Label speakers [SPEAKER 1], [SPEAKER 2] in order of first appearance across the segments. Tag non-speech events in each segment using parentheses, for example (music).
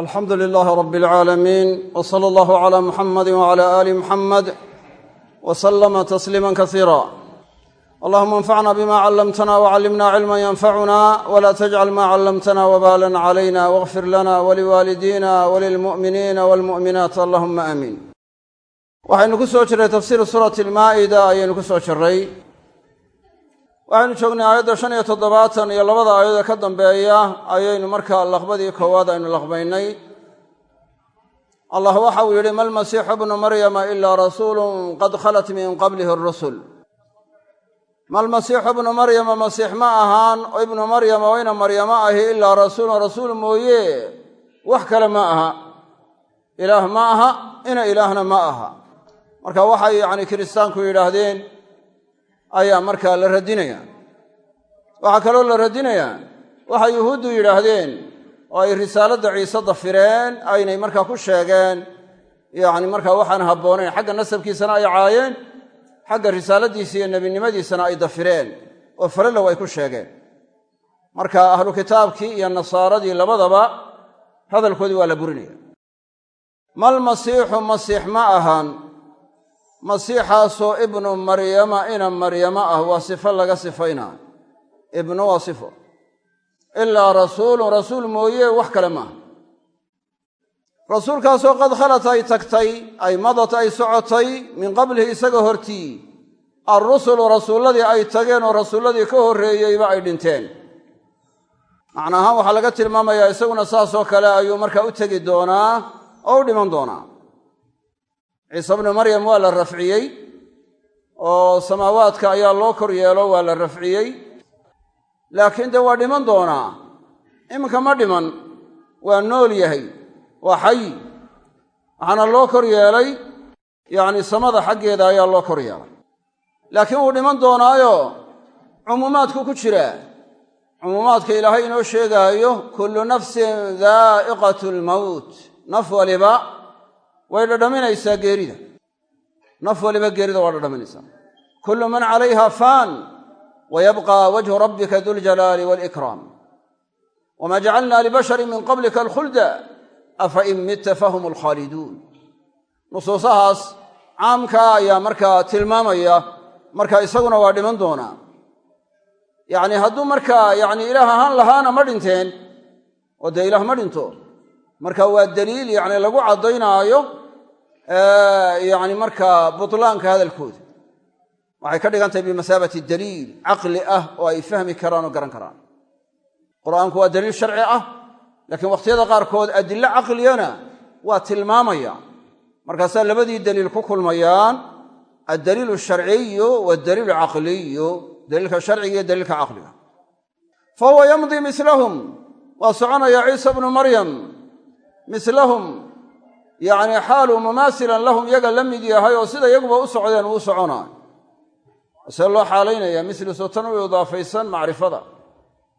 [SPEAKER 1] alxamdu lilaahi rab اlcaalamiin w sala allahu cla muxamadi wcla ali muxamed w slama tasliima kasiira allahuma anfacna bima callamtana wcallimna cilma yanfacuna wla tajcal ma callamtana wbalan calayna wاغfir lana waliwaalidina walilmu'miniina wاlmu'minaat allahuma aamiin waxaynu ku soo jirray tafsiir suurati almaa'ida ayaynu ku soo jirray waxaynu joognay aayadda shan iyo toddobaatan iyo labada aayadood ka dambeeya ayaynu markaa laqbadii koowaad aynu laqbaynay. Allah waxa uu yidhi malmasiixu bnu maryama ilaa rasuulun qad khalat min qablihi rusul malmasiixu bnu maryama masiix ma ahaan ibnu maryama wayna maryamo ahi ilaa rasuulun rasuul mooye. Wax kale ma aha. Ilaah ma aha ina ilaahna ma aha. Marka waxay yacni kiristaanku yidhaahdeen ayaa markaa la radinayaa waxaa kaloo la radinayaa waxay yuhuuddu yidhaahdeen oo ay risaaladda ciise dafireen aynay markaa ku sheegeen yacni markaa waxaan habboonayn xagga nasabkiisana ay caayeen xagga risaaladiisa iyo nebinimadiisana ay dafireen oo falalow ay ku sheegeen. Marka ahlu kitaabkii iyo nasaaradii labadaba hadalkoodii waa la burinaya. Mal masiixu masiix ma ahaan masiixaasoo ibnu maryama ina maryamo ah waa sifo laga sifaynaa ibnu waa sifo. Ilaa rasuulun rasuul mooye wax kale maaha. Rasuulkaasoo qad khalat ay tagtay ay madat ay socotay min qablihi isaga hortii. Alrusulu rasuulladii ay tageen oo rasuulladii ka horreeyeyba ay dhinteen. Macna ahaan waxaa laga tilmaamayaa isaguna saasoo kale ayuu markaa u tegi doonaa oo u dhiman doonaa ciise bnu maryam waa la rafciyey oo samaawaadka ayaa loo kor yeelo waa la rafciyey. Laakiin dee waa dhiman doonaa? Iminka ma dhiman. Waa nool yahay. Waa xayi waxaana loo kor yeelay yacni samada xaggeeda ayaa loo kor yeelay. Laakiin wuu dhiman doonaayo? Cumuumaadku ku jiraa cumuumaadka ilaahay inoo sheegaayo kullu nafsin daa'iqatu lmowt naf waliba way dhadhaminaysaa geerida. Naf waliba geerida waa dhadhaminaysaa. Kullu man calayha faan wa yabqa wajhu rabbika duljalaali waalikraam wamaa jacalna libashari min qablika alkhulda afa in mitta fahum alkhaaliduun nusuusahaas caamkaa ayaa markaa tilmaamaya marka isaguna waa dhiman doonaa yacni hadduu markaa yacni ilaah ahaan lahaana ma dhinteen oo dee ilaah ma dhinto marka waa daliil yacni lagu caddaynaayo yacni markaa butlaanka hadalkooda waxay ka dhigan tahay bimasaabati daliil caqli ah oo ay fahmi karaan oo garan karaan. Qur'aanku waa daliil sharci ah laakiin wakhtiyada qaarkood adillo caqliyana waa tilmaamaya. Markaasaa labadii daliil ku kulmayaan addaliilu sharciyu waadaliilu caqliyu daliilka sharciga iyo daliilka caqliga. Fa huwa yamdi mislahum waa soconaya ciisa bnu maryam yacni xaaluu mumaasilan lahum yaga la mid yahay oo sida yaguba u socdeen uu soconaayo see loo xaalaynaya mislu sotan u idaafaysan macrifada.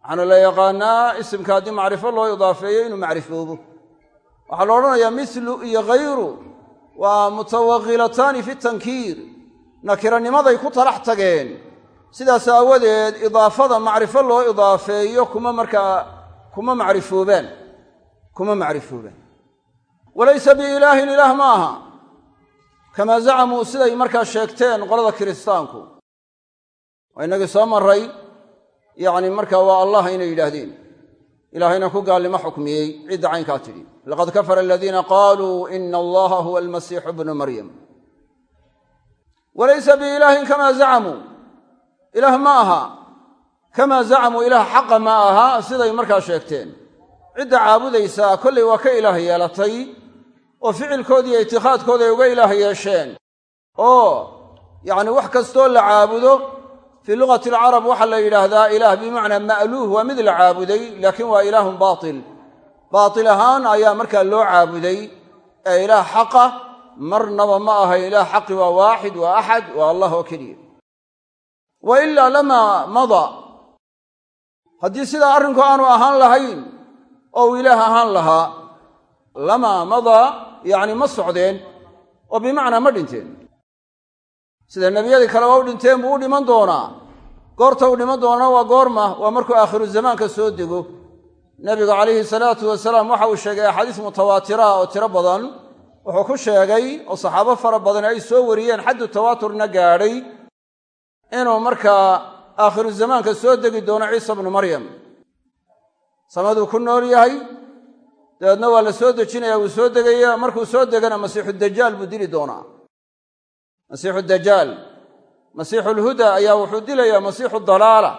[SPEAKER 1] Waxaana la yaqaanaa isimka haddii macrifo loo idaafeeyo inuu macrifoobo. Waxaa la odhanayaa mislu iyo khayru waa mutawaqilataani fi tankiir. Nakiranimaday ku talax tageen. Sidaas aawadeed idaafada macrifo loo idaafeeyo kuma markaa kuma macrifoobaan macrifoobaan walaysa biilaahin ilaah ma aha kamaa zacamuu siday markaa sheegteen qolada kiristaanku. Waa inagii soo maray yacni markaa waa allah inay yidhaahdeen. Ilaahayna ku gaalnimo xukmiyey cidda caynkaa tidhi. Laqad kafara aladiina qaaluu ina allaha huwa almasiixu bnu maryam. Walaysa biilaahin kamaa zacamuu ilaah ma aha. Kamaa zacamuu ilaah xaqa ma aha siday markaa sheegteen. Cidda caabudaysaa kollay waa ka ilaah yeelatay oo ficilkoodii iyo itikaadkooda ay uga ilaah yeesheen oo yacni wax kastoo la caabudo fii lugati alcarab waxaa la yidhaahdaa ilaah bimacnaa ma'luuh waa mid la caabuday laakiin waa ilaahun baatil. Baatil ahaan ayaa markaa loo caabuday ee ilaah xaqa marnaba ma ahayn ilaah xaqi waa waaxid waa axad waa allah oo keliya. Wa ilaa lamaa mada. Haddii sidaa arrinku aanu ahaan lahayn oo uu ilaah ahaan lahaa lamaa madaa yacni ma socdeen oo bimacnaa ma dhinteen. Sida nebiyadii kaleba u dhinteen buu u dhiman doonaa. Goorta u dhiman doonana waa goorma waa markuu aakhiru zamaanka soo dego. Nebigu calayhi salaatu wasalaam waxa uu sheegay axaadiis mutawaatira oo tiro badan. Wuxuu ku sheegay oo saxaabo fara badan ay soo wariyeen xaddu tawaaturna gaadhay inuu markaa aakhiru zamaanka soo degi doono ciisa bnu maryam. Samaduu ku nool yahay dabeedna waa la soo dejinaya wuu soo degaya markuu soo degana masiixu dajaal buu dili doonaa. Masiixu dajaal masiixu lhuda ayaa wuxuu dilayaa masiixu dalaala.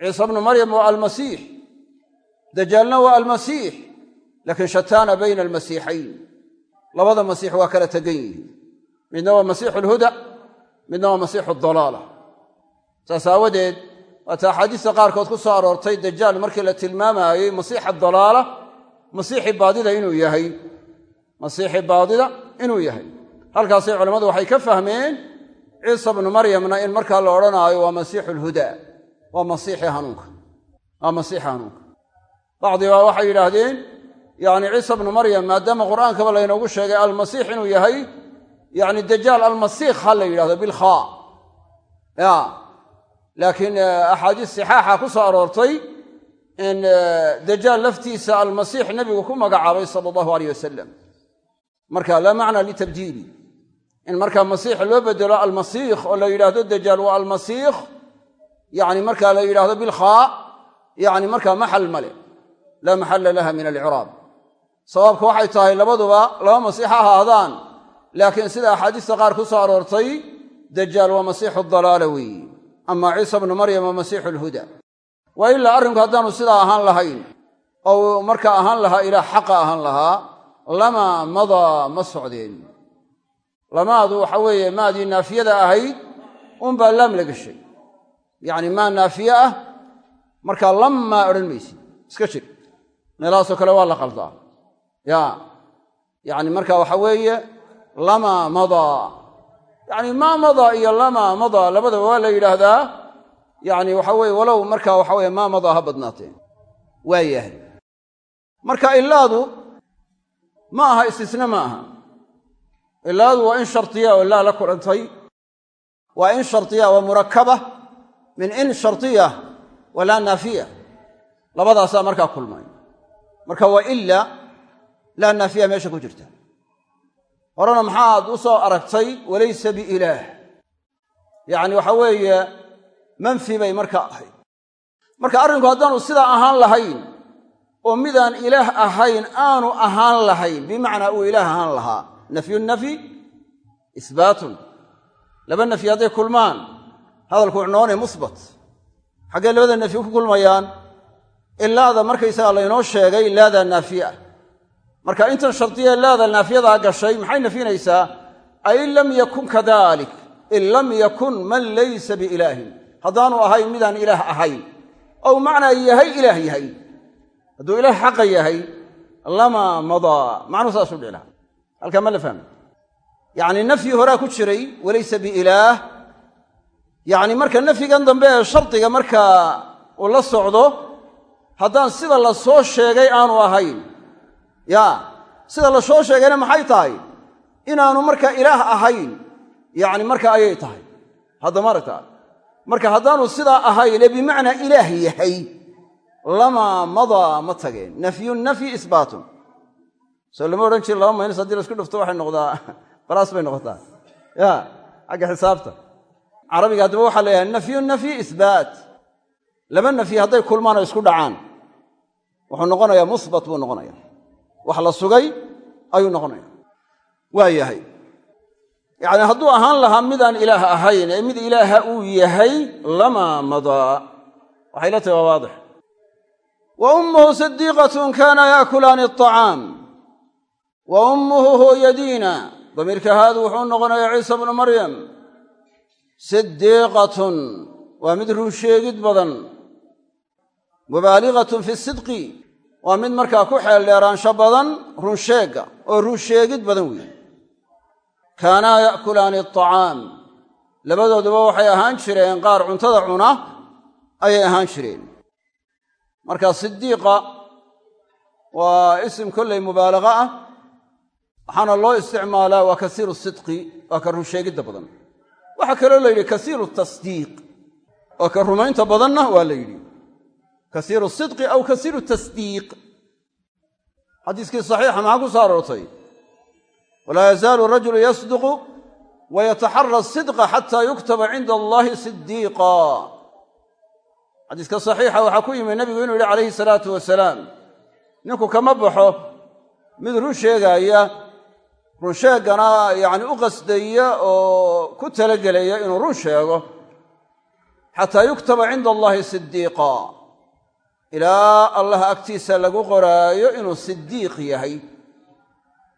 [SPEAKER 1] Ciisa bnu maryam waa almasiix dajaalna waa almasiix laakiin shataana bayna almasiixayn labada masiix waa kala tegan yihiin. Midna waa masiixu lhuda midna waa masiixu dalaala. Saas aawadeed waata axaadiista qaarkood ku soo aroortay dajaal markii la tilmaamaayey masiixa dalaala masiixi baadida inuu yahay. Masiixi baadida inuu yahay. Halkaasay culammadu waxay ka fahmeen ciisa bnu maryamna in markaa la odhanaayo waa masiixu lhudaa waa masiixi hanuunka waa masiixi hanuunka. Bacdibaa waxay yidhaahdeen yacni ciisa bnu maryam maadaama qur'aankaba laynoogu sheegay almasiix inuu yahay yacni dajaal almasiikh ha la yidhahdo bilkhaa ya laakiin axaadiis sixaaxa ku soo aroortay in dajaal laftiisa almasiix nebigu ku magacaabay sala allahu aleyh wasalam marka laa macna litabdiili. In markaa masiix loo bedelo almasiikh oo la yidhaahdo dajaal waa almasiikh yani markaa la yidhaahdo bilkhaa yani markaa maxal male laa maxalla laha min alciraab sababka waxay tahay labaduba laba masiix ha ahaadaan. Laakiin sida axaadiista qaar ku soo aroortay dajaal waa masiixu dalaala weeye wa ilaa arrinku haddaanu sidaa ahaan lahayn ou markaa ahaan lahaa ilaah xaqa ahaan lahaa lamaa madaa ma socdeen. Lamaadu waxa weeye maadii naafiyada ahayd unbaa laam la geshay yacni maa naafiye ah markaa lammaa odhan maysid iska jir meelahaasoo kale waa la qaldaa. Ya yacni marka waxa weeye lamaa madaa yacni maa madaa iyo lamaa madaa labadaba waa la yidhaahdaa yacni waxa weye walow markaa waxa weye maa madaa ha badnaatee waa yahay. Marka ilaadu ma aha istisna ma aha. Ilaadu waa in shardiya oo laa la kulantay waa in shardiya waa murakaba min in shardiya walaa naafiya. Labadaasaa markaa kulmay. Marka waa ila laa naafiya meesha ku jirta. Horena maxaad u soo aragtay walaysa biilaah yacni waxa weeye manfi bay markaa ahayd. Marka arrinku haddaanu sidaa ahaan lahayn oo midaan ilaah ahayn aanu ahaan lahayn bimacnaa uu ilaah ahaan lahaa nafyu nafyi isbaatun. Laba nafyi hadday kulmaan hadalku wuxuu noqonaya musbat. Xaggee labada nafyi ku kulmayaan ilaada markaysagaa laynoo sheegay laadaa naafiye ah marka intan shardiya laada naafiyadaa gashay maxay nafinaysaa? Ay lam yakun kadalik in lam yakun man laysa biilaahin haddaanu ahayn midaan ilaah ahayn ow macnaa yahay ilaah yahay. Hadduu ilaah xaqa yahay lamaa madaa macnuu saasuu dhici lahaa halkaa ma la fahmay yacni nafyi horaa ku jiray walaysa biilaah. Yacni marka nafyigan dambe ee shardiga markaa uu la socdo haddaan sida la soo sheegay aanu ahayn. Ya sida la soo sheegayna maxay tahay? Inaanu marka ilaah ahayn. Yacni marka ayay tahay. Haddama aragta marka haddaanu sidaa ahayn ee bimacnaa ilaah yahay lamaa madaa ma tageen. Nafyun nafyi isbaatun. Soo lama odhan jiri laba maynas haddii la isku dhufto waxay noqdaa (laughs) balaas bay noqotaa. Ya xagga xisaabta. Carabiga haddaba waxaa la nafyun nafyi isbaat. Laba nafyi hadday kulmaan oo isku dhacaan wuxuu noqonayaa musbat buu noqonaya wax la sugay ayuu noqonaya waa yahay yacni hadduu ahaan lahaa midaan ilaah ahayn ee mid ilaaha uu yahay lamaa madaa waxay la tahay waa waadix. Wa ummuhu sidiiqatun kaana yaakulaani aطacaam wa ummuhu hooyadiina damiirka haadu wuxuu noqonayaa ciisa bnu maryam. Sidiiqatun waa mid runsheegid badan. Mubaaligatun fi sidqi. Waa mid markaa ku xeeldheeraansho badan runsheegga oo runsheegid badan weeye kaanaa ya'kulaani aطacaam labadooduba waxay ahaan jireen qaar cuntada cuna ayay ahaan jireen. Marka sidiiqa waa isim kolley mubaalaqa ah waxaana loo isticmaalaa waa kasiiru sidqi waa ka runsheegidda badan. Waxaa kaloo la yidhi kasiiru tasdiiq oo ka rumaynta badanna waa la yidhi. Kasiiru sidqi aw kasiiru tasdiiq. Xadiiskii saxiixa maxaa ku soo aroortay walaa yazaalu rajulu yasduqu wa yataxara sidqa xataa yuktaba cinda allahi sidiiqa xadiiska saxiixa waxaa ku yimi nebigu inuu yihi calayhi salaatu wasalaam ninku kama baxo mid run sheegaaya runsheegana yacni u qasdaya oo ku talagelaya inuu run sheego xataa yuktaba cinda allahi sidiiqa ilaa allah agtiisa lagu qoraayo inuu sidiiq yahay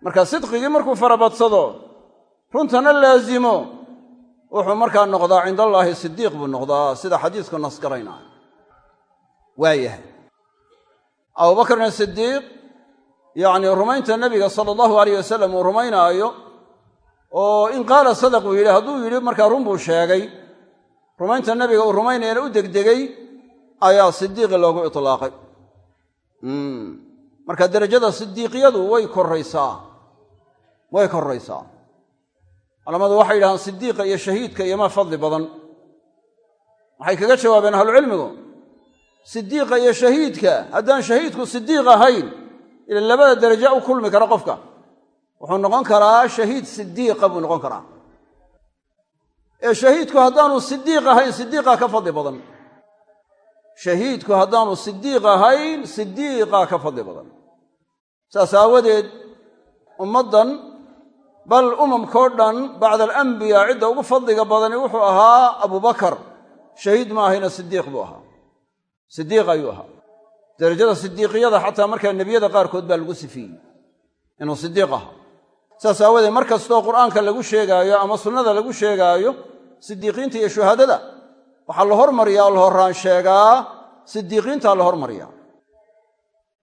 [SPEAKER 1] marka sidqigii markuu farabadsado runtana laazimo. Wuxuu markaa noqdaa cinda allaahi sidiiq buu noqdaa sida xadiisku nasgaraynaayo waa yahay abubakrin sidiiq yacni rumaynta nebiga sala allahu alayh wasalam uu rumaynaayo oo in qaala sadaq uu yidhi hadduu yidhi markaa run buu sheegay. Rumaynta nebiga uu rumaynayana u degdegay ayaa sidiiqi loogu itlaaqay. Marka derajada sidiiqiyadu way koraysaa way koraysaa. Culamadu waxay yidhahdaan sidiiqa iyo shahiidka iyomaa fadli badan. Waxay kaga jawaabeen ahlucilmigu sidiiqa iyo shahiidka haddaan shahiidku sidiiq ahayn ila labada deraje u kulmi kara qofka. Wuxuu noqon karaa shahiid sidiiqa buu noqon karaa. Ee shahiidku haddaanu sidiiq ahayn sidiiqaa ka fadli badan. Shahiidku haddaanu sidiiq ahayn sidiiqaa ka fadli badan. Saas aawadeed ummaddan bal umamkao dhan bacda alambiyaa cidda ugu fadliga badani wuxuu ahaa abubakar. Shahiid ma ahayna sidiiq buu ahaa. Sidiiq ayuu ahaa. Derajada sidiiqiyada xataa markaa nebiyada qaarkood baa lagu sifiyey inuu sidiiq ahaa. Saas aawadeed mar kastoo qur'aanka lagu sheegaayo ama sunnada lagu sheegaayo sidiiqiinta iyo shuhadada waxaa la hormariyaa oo la horraan sheegaa sidiiqiintaa la hormariyaa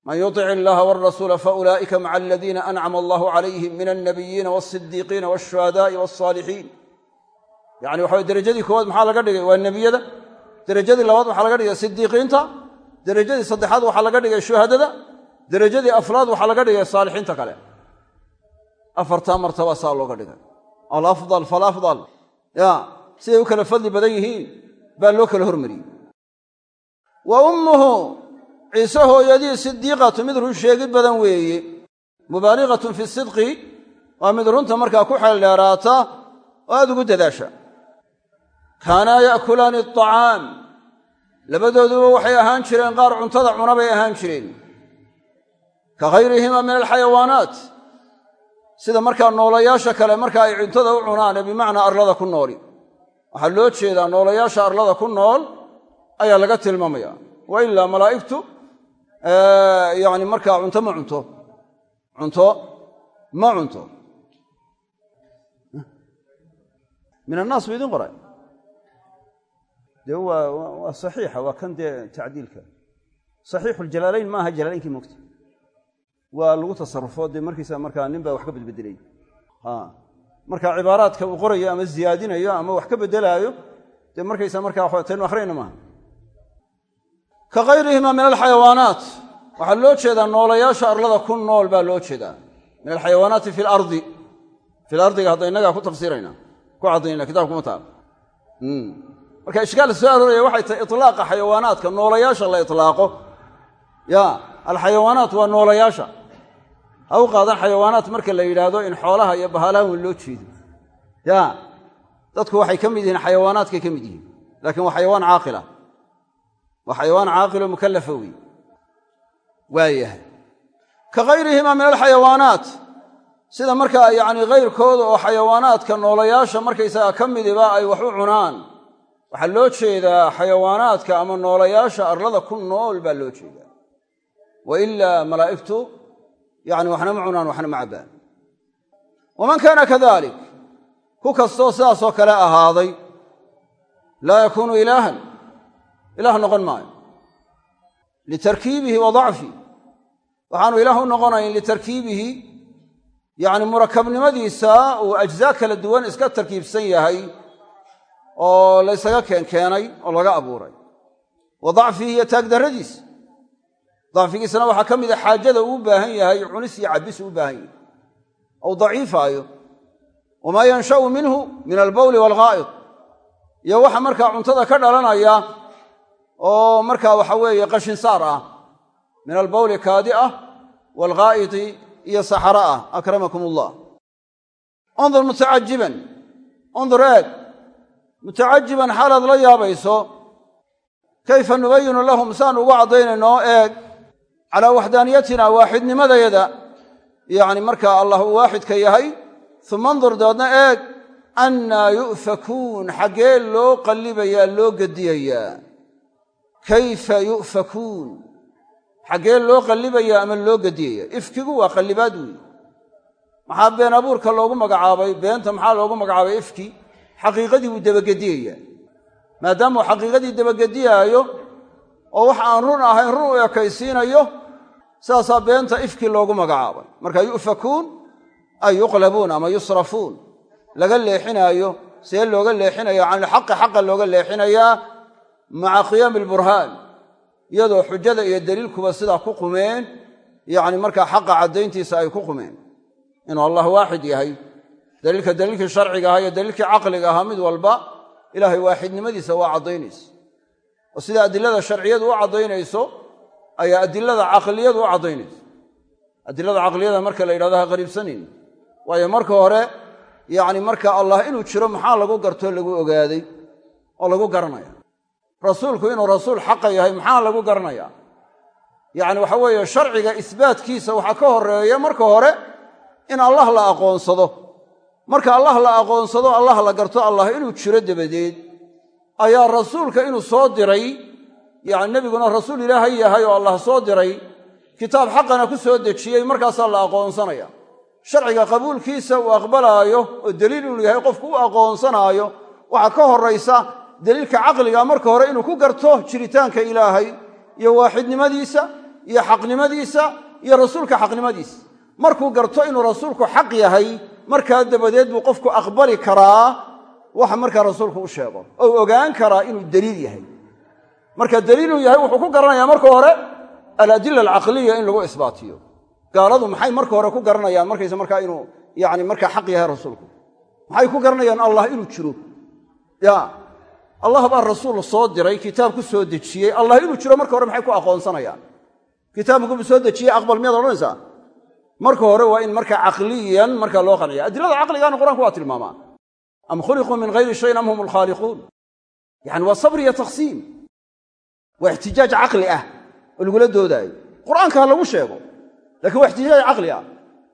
[SPEAKER 1] man yutic illaha walrasuula faulaa'ika maca aladiina ancama allahu calayhim min alnabiyiina walsidiiqiina walshuhadaai walsaalixiin yani waxa derajadii koowaad maxaa laga dhigay? Waa nebiyada? Derajadii labaad waxaa laga dhigay sidiiqiinta derajadii saddexaad waxaa laga dhigay shuhadada? Derajadii afraad waxaa laga dhigay saalixiinta kale? Afartaa martaba saa looga dhigay. Alafdal falafdal ya siday u kala fadli badan yihiin baa loo kala hormariyey ciise hooyadii sidiiqatu mid run sheegid badan weeye mubaaligatun fi sidqi waa mid runta markaa ku xeeldheeraata oo aad ugu dadaasha. Kaanaa ya'kulaani aطacaam labadooduba waxay ahaan jireen qaar cuntada cuna bay ahaan jireen. Ka hayrihima min alxayawaanaat. Sida markaa noolayaasha kale marka ay cuntada u cunaane bimacnaa arlada ku nooli. Waxaa loo jeedaa noolayaasha arlada ku nool ayaa laga tilmaamaya wa malaa'igtu yani markaa cunto ma cunto. Cunto ma cunto. Min annaas bu idin qoray. Dee waa saxiixa waa kan dee tacdiilka. Saxiixu ljalaalayn maaha jalaalaynkii mogta waa lagu tasarufo dee markiisa markaa nin baa wax ka bedbedelay marka cibaaraadka uu qorayo ama ziyaadinayo ama wax ka bedelaayo dee markaysa markaa taynu akhriyayna maaha ka kayrihima min alxayawaanaat. Waxaa loo jeedaa noolayaasha arlada ku nool baa loo jeedaa. Min alxayawaanaati fi lardi fil ardiga hadda innagaa ku tafsiirayna. Ku caddayna kitabka kuma taal marka ishkaal soo arooraya waxay tahay itlaaqa xayawaanaadka. Noolayaasha la itlaaqo. Ya alxayawaanaat waa noolayaasha. Ha u qaadan xayawaanaat marka la yidhaahdo in xoolaha iyo bahalaha weyn loo jeedo. Ya dadku waxay ka mid yihiin xayawaanaadkay ka mid yihiin. Laakiin waa xayawaan caaqila waa xayawaan caaqilo mukallafa wey waayahay ka kayrihima min alxayawaanaat sida markaa yacni kayrkooda oo xayawaanaadka noolayaasha markaysaga ka midiba ay wax u cunaan. Waxaa loo jeedaa xayawaanaadka ama noolayaasha arlada ku nool baa loo jeedaa. Wa ilaa malaa'igtu yani waxna ma cunaan waxna ma cabbaan. Waman kaana kadalik ku kastoo sidaasoo kale ahaaday laa yakuunu ilaahan ilaah noqon maayo. Litarkiibihi wa dacfi. Waxaanu ilaah u noqonayn litarkiibihi yacni murakabnimadiisa uu ajzaa kala duwan iska tarkiibsan yahay oo laysaga keenkeenay oo laga abuuray. Wa iyo taagdarradiisa dacfigiisana waxaa ka mida xaajada uu u baahan yahay cunis iyo cabis uu baahan yahay. Ou daciifaayo. Wamaa yansha'u minhu min albawli waalghaa'id iyo waxa markaa cuntada ka dhalanaya oo markaa waxa weeye qashinsaar ah min albawli kaadi ah waalghaa'iti iyo saxara ah akramakum allah undur mutacajiban undur eeg. Mutacajiban xaalaad la yaabayso kayfa nubayinu lahum saan ugu caddaynayno eeg calaa waxdaaniyatina waaxidnimadayada yacni markaa allah uu waaxidka yahay uma andur dabeedna eeg annaa yu'fakuun xaggee loo qallibayaa loo gediyayaa kayfa yu'fakuun xaggee loo qallibayaa ama loo gediyaya ifkigu waa qallibaad weeye maxaa been abuurka loogu magacaabay beenta maxaa loogu magacaabay ifki xaqiiqadii buu dabagediyayaa maadaamuu xaqiiqadii dabagediyaayo oo wax aan run ahayn run u ekaysiinayo sidaasaa beenta ifki loogu magacaabay marka yu'fakuun ay yuqlabuun ama yusrafuun laga leexinaayo see looga leexinaya can ilxaqi xaqa looga leexinayaa maca qiyaami alburhaan iyadoo xujada iyo daliilkuba sidaa ku qumeen yacni markaa xaqa caddayntiisa ay ku qumeen. Inuu allah waaxid yahay daliilka daliilkii sharciga ahaa iyo daliilkii caqliga ahaa mid walba ilaahay waaxidnimadiisa waa caddaynaysa. Oo sida adilada sharciyadu u caddaynayso ayaa adilada caqliyadu u caddaynayso adilada caqliyada marka la yidhahdo ha qariibsanayn. Waayo marka hore yacni marka allah inuu jiro maxaa lagu gartoo lagu ogaaday? Oo lagu garanaya rasuulku inuu rasuul xaqa yahay maxaa lagu garanaya yacni waxa weeye sharciga isbaatkiisa waxaa ka horreeya marka hore in allah la aqoonsado. Marka allah la aqoonsado allah la garto allah inuu jiro dabadeed. Ayaa rasuulka inuu soo diray yacni nebiguna rasuul ilaahay yahay oo allah soo diray kitaab xaqana ku soo dejiyey markaasaa la aqoonsanaya. Sharciga qabuulkiisa uu aqbalaayo oo deliil inuu yahay qofku u aqoonsanaayo waxaa ka horaysa deliilka caqliga marka hore inuu ku garto jiritaanka ilaahay iyo waaxidnimadiisa iyo xaqnimadiisa iyo rasuulka xaqnimadiisa. Markuu garto inuu rasuulku xaq yahay markaa dabadeed buu qofku aqbali karaa waxa markaa rasuulku u sheego. Ou ogaan karaa inuu deliil yahay. Marka deliiluu yahay wuxuu ku garanayaa marka hore aladila alcaqliya in lagu isbaatiyo. Gaaladu maxay marka hore ku garanayaan markaysa markaa inuu yani markaa xaq yahay rasuulku? Maxay ku garanayaan allah inuu jiro? Ya allah baa rasuul soo diray kitaab ku soo dejiyey. Allah inuu jiro marka hore maxay ku aqoonsanayaan? Kitaabkubuu soo dejiyey aqbal miyaad odhanaysaa? Marka hore waa in markaa caqliyan markaa loo qanciya adilada caqligaana qur'anku waa tilmaamaa. Am khuliquu min hayri shayin am hum alkhaaliquun yani waa sabr iyo taqsiim. Waa ixtijaaj caqli ah oo lagula doodaayo. Qur'aanka ha lagu sheego lakiin waa ixtijaaj caqli ah.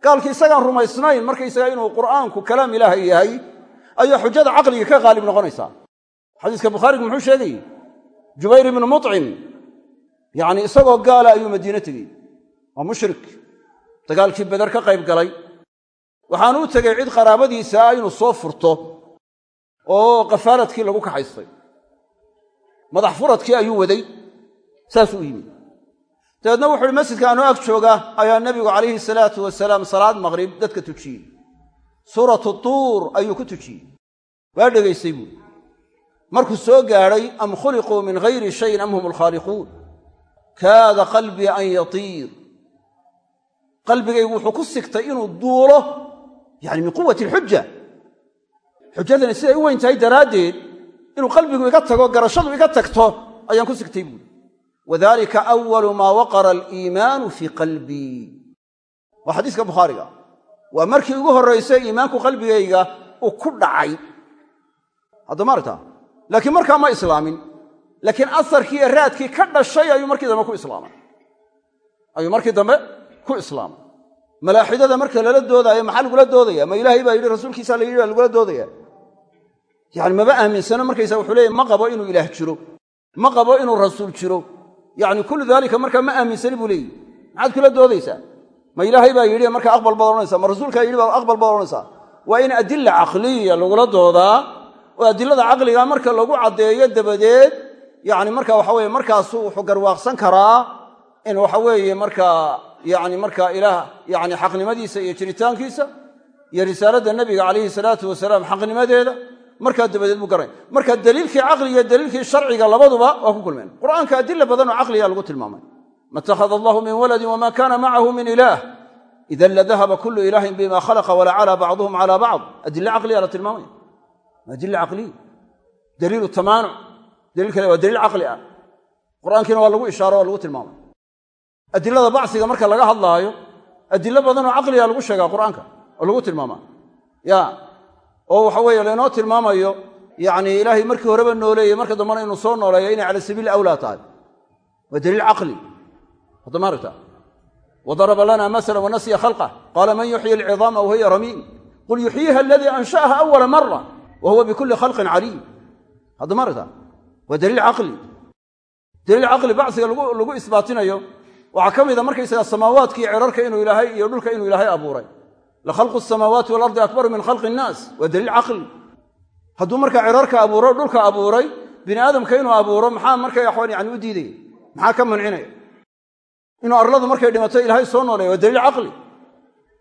[SPEAKER 1] Gaalki isagaan rumaysnayn markaysaga inuu qur'aanku kalaam ilaahay yahay ayaa xujada caqliga ka qaalib noqonaysaa xadiiska bukhaarigu muxuu sheegayey jubayr ibnu mucim yacni isagoo gaala ayuu madiine tegey. Waa mushrik dagaalkii beder ka qayb galay. Waxaanu u tegey cid qaraabadiisa ah inuu soo furto oo kafaaladkii lagu kaxaystay. Madax furadkii ayuu waday saasuu u yimi dabeedna wuxu uhi masjidka anoo ag jooga ayaa nebigu calayhi salaatu wasalaam salaad maqrib dadka tujiyey suuratu tuur ayuu ku tujiyey waa dhegaystay buuri markuu soo gaadhay am khuliquu min hayri shayin am hum alkhaaliquun? Kaada qalbii an yatiir. Qalbigaygu wuxuu ku sigtay inuu duulo yani min quwati alxuja xujadani siday u weyn tahay daraaddeed inuu qalbigu iga tago garashadu iga tagto ayaan ku sigtay buuri wadalika awalu maa waqara aliimaanu fii qalbii waa xadiiska bukhaariga. Waa markii ugu horraysay iimaanku qalbigayga uu ku dhacay. Hadda maaragta laakiin markaa ma islaamin. Laakiin asarkii iyo raadkii ka dhashay ayuu markii dambe ku islaamay ayuu markii dambe ku islaamay malaaxidada marka lala doodaayo maxaa lagula doodaya? Ma ilaahay baa yidhi rasuulkiisa la yidhi lagula doodaya. Yani maba aaminsano markaysa wuxuu leeyahy ma qabo inuu ilaah jiro. Ma qabo inuu rasuul jiro. Yacni kullu daalika markaa ma aaminsani buu leeyihi maxaad kula doodaysaa? Ma ilaahay baa yidhi markaa aqbal baad ma rasuulkaa yidhi baa aqbal baad waa in adila caqliya lagula doodaa oo adilada caqliga marka lagu caddeeyo dabadeed yani marka waxa weye markaasu wuxuu garwaaqsan karaa in waxa weeye markaa yani markaa ilaah yani xaqnimadiisa iyo jiritaankiisa iyo risaaladda nebiga calayhi salaatu wasalaam xaqnimadeeda markaa dabadeed buu garanay marka daliilkii caqliga daliilkii sharciga labaduba waa ku kulmeen. Qur'aanka adila badan oo caqliga lagu tilmaamay. Ma itakhada allahu min waladin wama kana macahu min ilaah idan ladahaba kulu ilaahin bima khalaqa walacala bacduhum cala bacd adila caqliya la tilmaamaya adila caqliya daliilu tamaanuc daliil kale waa daliil caqli ah. Qur'aankiina waa lagu ishaaro waa lagu tilmaamay. Adilada bacsiga marka laga hadlaayo adilo badanoo caqliga lagu sheegaa qur'aanka oo lagu tilmaamaa. Ya oo waxa weeye laynoo tilmaamayo yacni ilaahay markii horeba nooleeyey marka dambena inuu soo nooleeyo inay cala sabiili awlaa tahay. Waa daliil caqli. Haddama aragta? Wadaraba lana masala wanasiya khalqah qaala man yuxyi alcidaama wahiya ramiim. Qul yuxyiiha aladii ansha'aha awala wa huwa bikulli khalqin caliim haddama aragta waa daliil caqli daliil caqli bacsiga lagu isbaatinayo waxaa ka mida markaysaga samaawaadka iyo cirarka inuu ilaahay iyo dhulka inuu ilaahay abuuray la khalqu samaawaati walardi akbaru min khalqi innaas waa daliil caqli hadduu markaa cirarka abuuro dhulka abuuray bini aadamka inuu abuuro maxaa markaa yani u diidaya maxaa ka mancinaya inuu arladu markay dhimato ilaahay soo nooleeya waa daliil caqli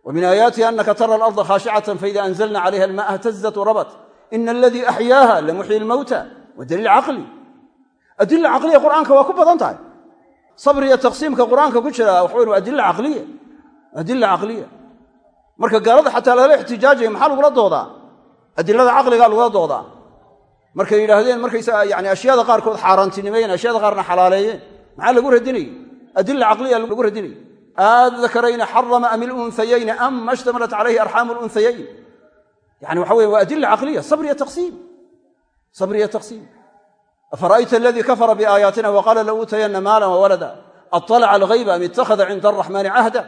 [SPEAKER 1] wa min aayaatihi anaka tara alarda khaashicatan faida anzalna calayha ina aladii axyaaha lamuxyi lmowta waa daliil caqli adila caqliya qur'aanka waa ku badan tahay sabr iyo taqsiimka qur'aanka ku jira waxawn waa adila caqliya adila caqliya marka gaalada xataa lala ixtijaajaya maxaa lagula doodaa adilada caqligaa lagula doodaa markay yidhaahdeen markaysaga yani ashyaada qaarkood xaaraantinimeeyeen ashyaada qaarna xalaaleeyeen maxaa lagu radinayey adila caqliya lagu radinayey aadakarayni xarama am ilunhayayni ama ishtamalat calayhi arxaamu lunhayayn yani waxa weye waa adila caqliya sabr iyo taqsiim. Sabr iyo taqsiim. Afara'ayta aladii kafara biaayaatina waqaala lauutayana maalan wawalada aطalaca alghayba am ittakhada cinda araxmaani cahda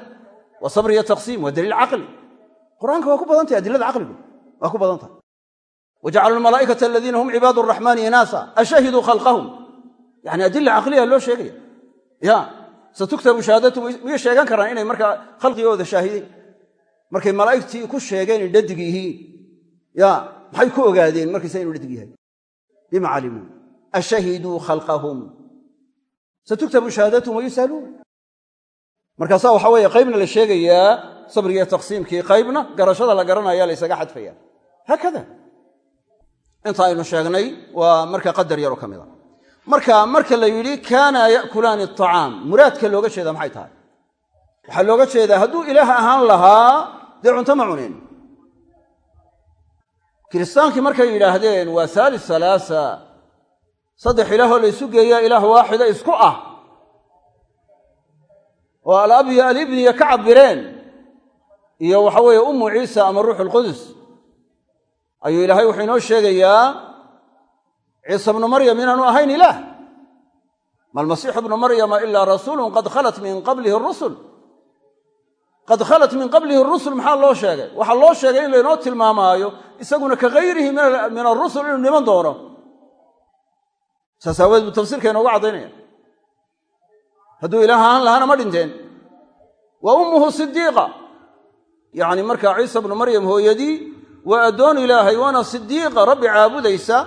[SPEAKER 1] wa sabr iyo taqsiim waa daliil caqli. Qur'aanka waa ku badan tahay adilada caqligu waa ku badan tahay. Wajacaluu almalaa'ikata aladiina hum cibaadu araxmaani inaasa ashahiduu khalqahum. Yani adila caqliya loo sheegaya. Ya satuktabu shahaadatu miyay sheegan karaan inay markaa khalqigooda shaahideen. Markay malaa'igtii ku sheegeen in dhadig yihiin ya maxay ku ogaadeen? Markaysa inuu dhadig yahay bima calimuu ashahiduu khalqahum. Satuktabu shahaadatum wayus'aluun markaasaa waxaa weeye qaybna la sheegayaa sabrigiiyo taqsiimkii qaybna garashada la garanaya la ysaga xadfaya. Haakada. Inta aynu sheegnay waa marka qadar yaroo ka mida marka marka la yidhi kaana ya'kulaani acaam muraadka looga jeeda maxay tahay? Waxaa looga jeedaa hadduu ilaah ahaan lahaa dee cunto ma cuneen kiristaankii markay yidhaahdeen waa haalis halaasa saddex ilaahoo la ysu geeyaa ilaah waaxida isku ah. Oo alab iyo alibniya ka cabireen iyo waxa weeye ummu ciisa ama ruuxu alqudus ayuu ilaahay wuxuu inoo sheegayaa ciisa bnu maryam inaanu ahayn ilaah ma almasiixu bnu maryama ilaa rasuulun qad khalat min qablihi rusul qad khalat min qablihi rusul maxaa loo sheegay? Waxaa loo sheegay in laynoo tilmaamaayo isaguna ka hayrihi min arusul inuu dhiman doono. Saas aaweed buu tafsiirka inoogu caddaynaya. Hadduu ilaah ahaan lahaana ma dhinteen. Wa ummuhu sidiiqa yacni markaa ciisa bnu maryam hooyadii waa addoon ilaahay waana sidiiqa rabbi caabudaysa.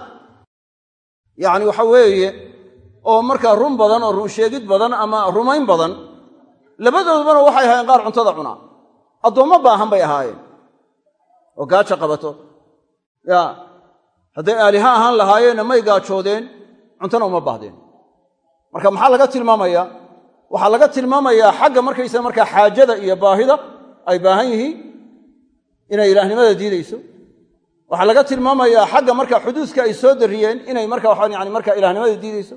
[SPEAKER 1] Yacni waxa weeye oo markaa run badan oo run sheegid badan ama rumayn badan labadoodubana waxay ahaayeen qaar cuntada cunaa addoommo baahan bay ahaayeen. Oo gaaja qabato. Ya hadday aaliha ahaan lahaayeenna may gaajoodeen cuntana uma baahdeen. Marka maxaa laga tilmaamayaa waxaa laga tilmaamayaa xagga markaysa markaa xaajada iyo baahida ay baahan yihiin inay ilaahnimada diidayso. Waxaa laga tilmaamayaa xagga markaa xuduuska ay soo darriyeen inay marka waxaan yani markaa ilaahnimada diidayso.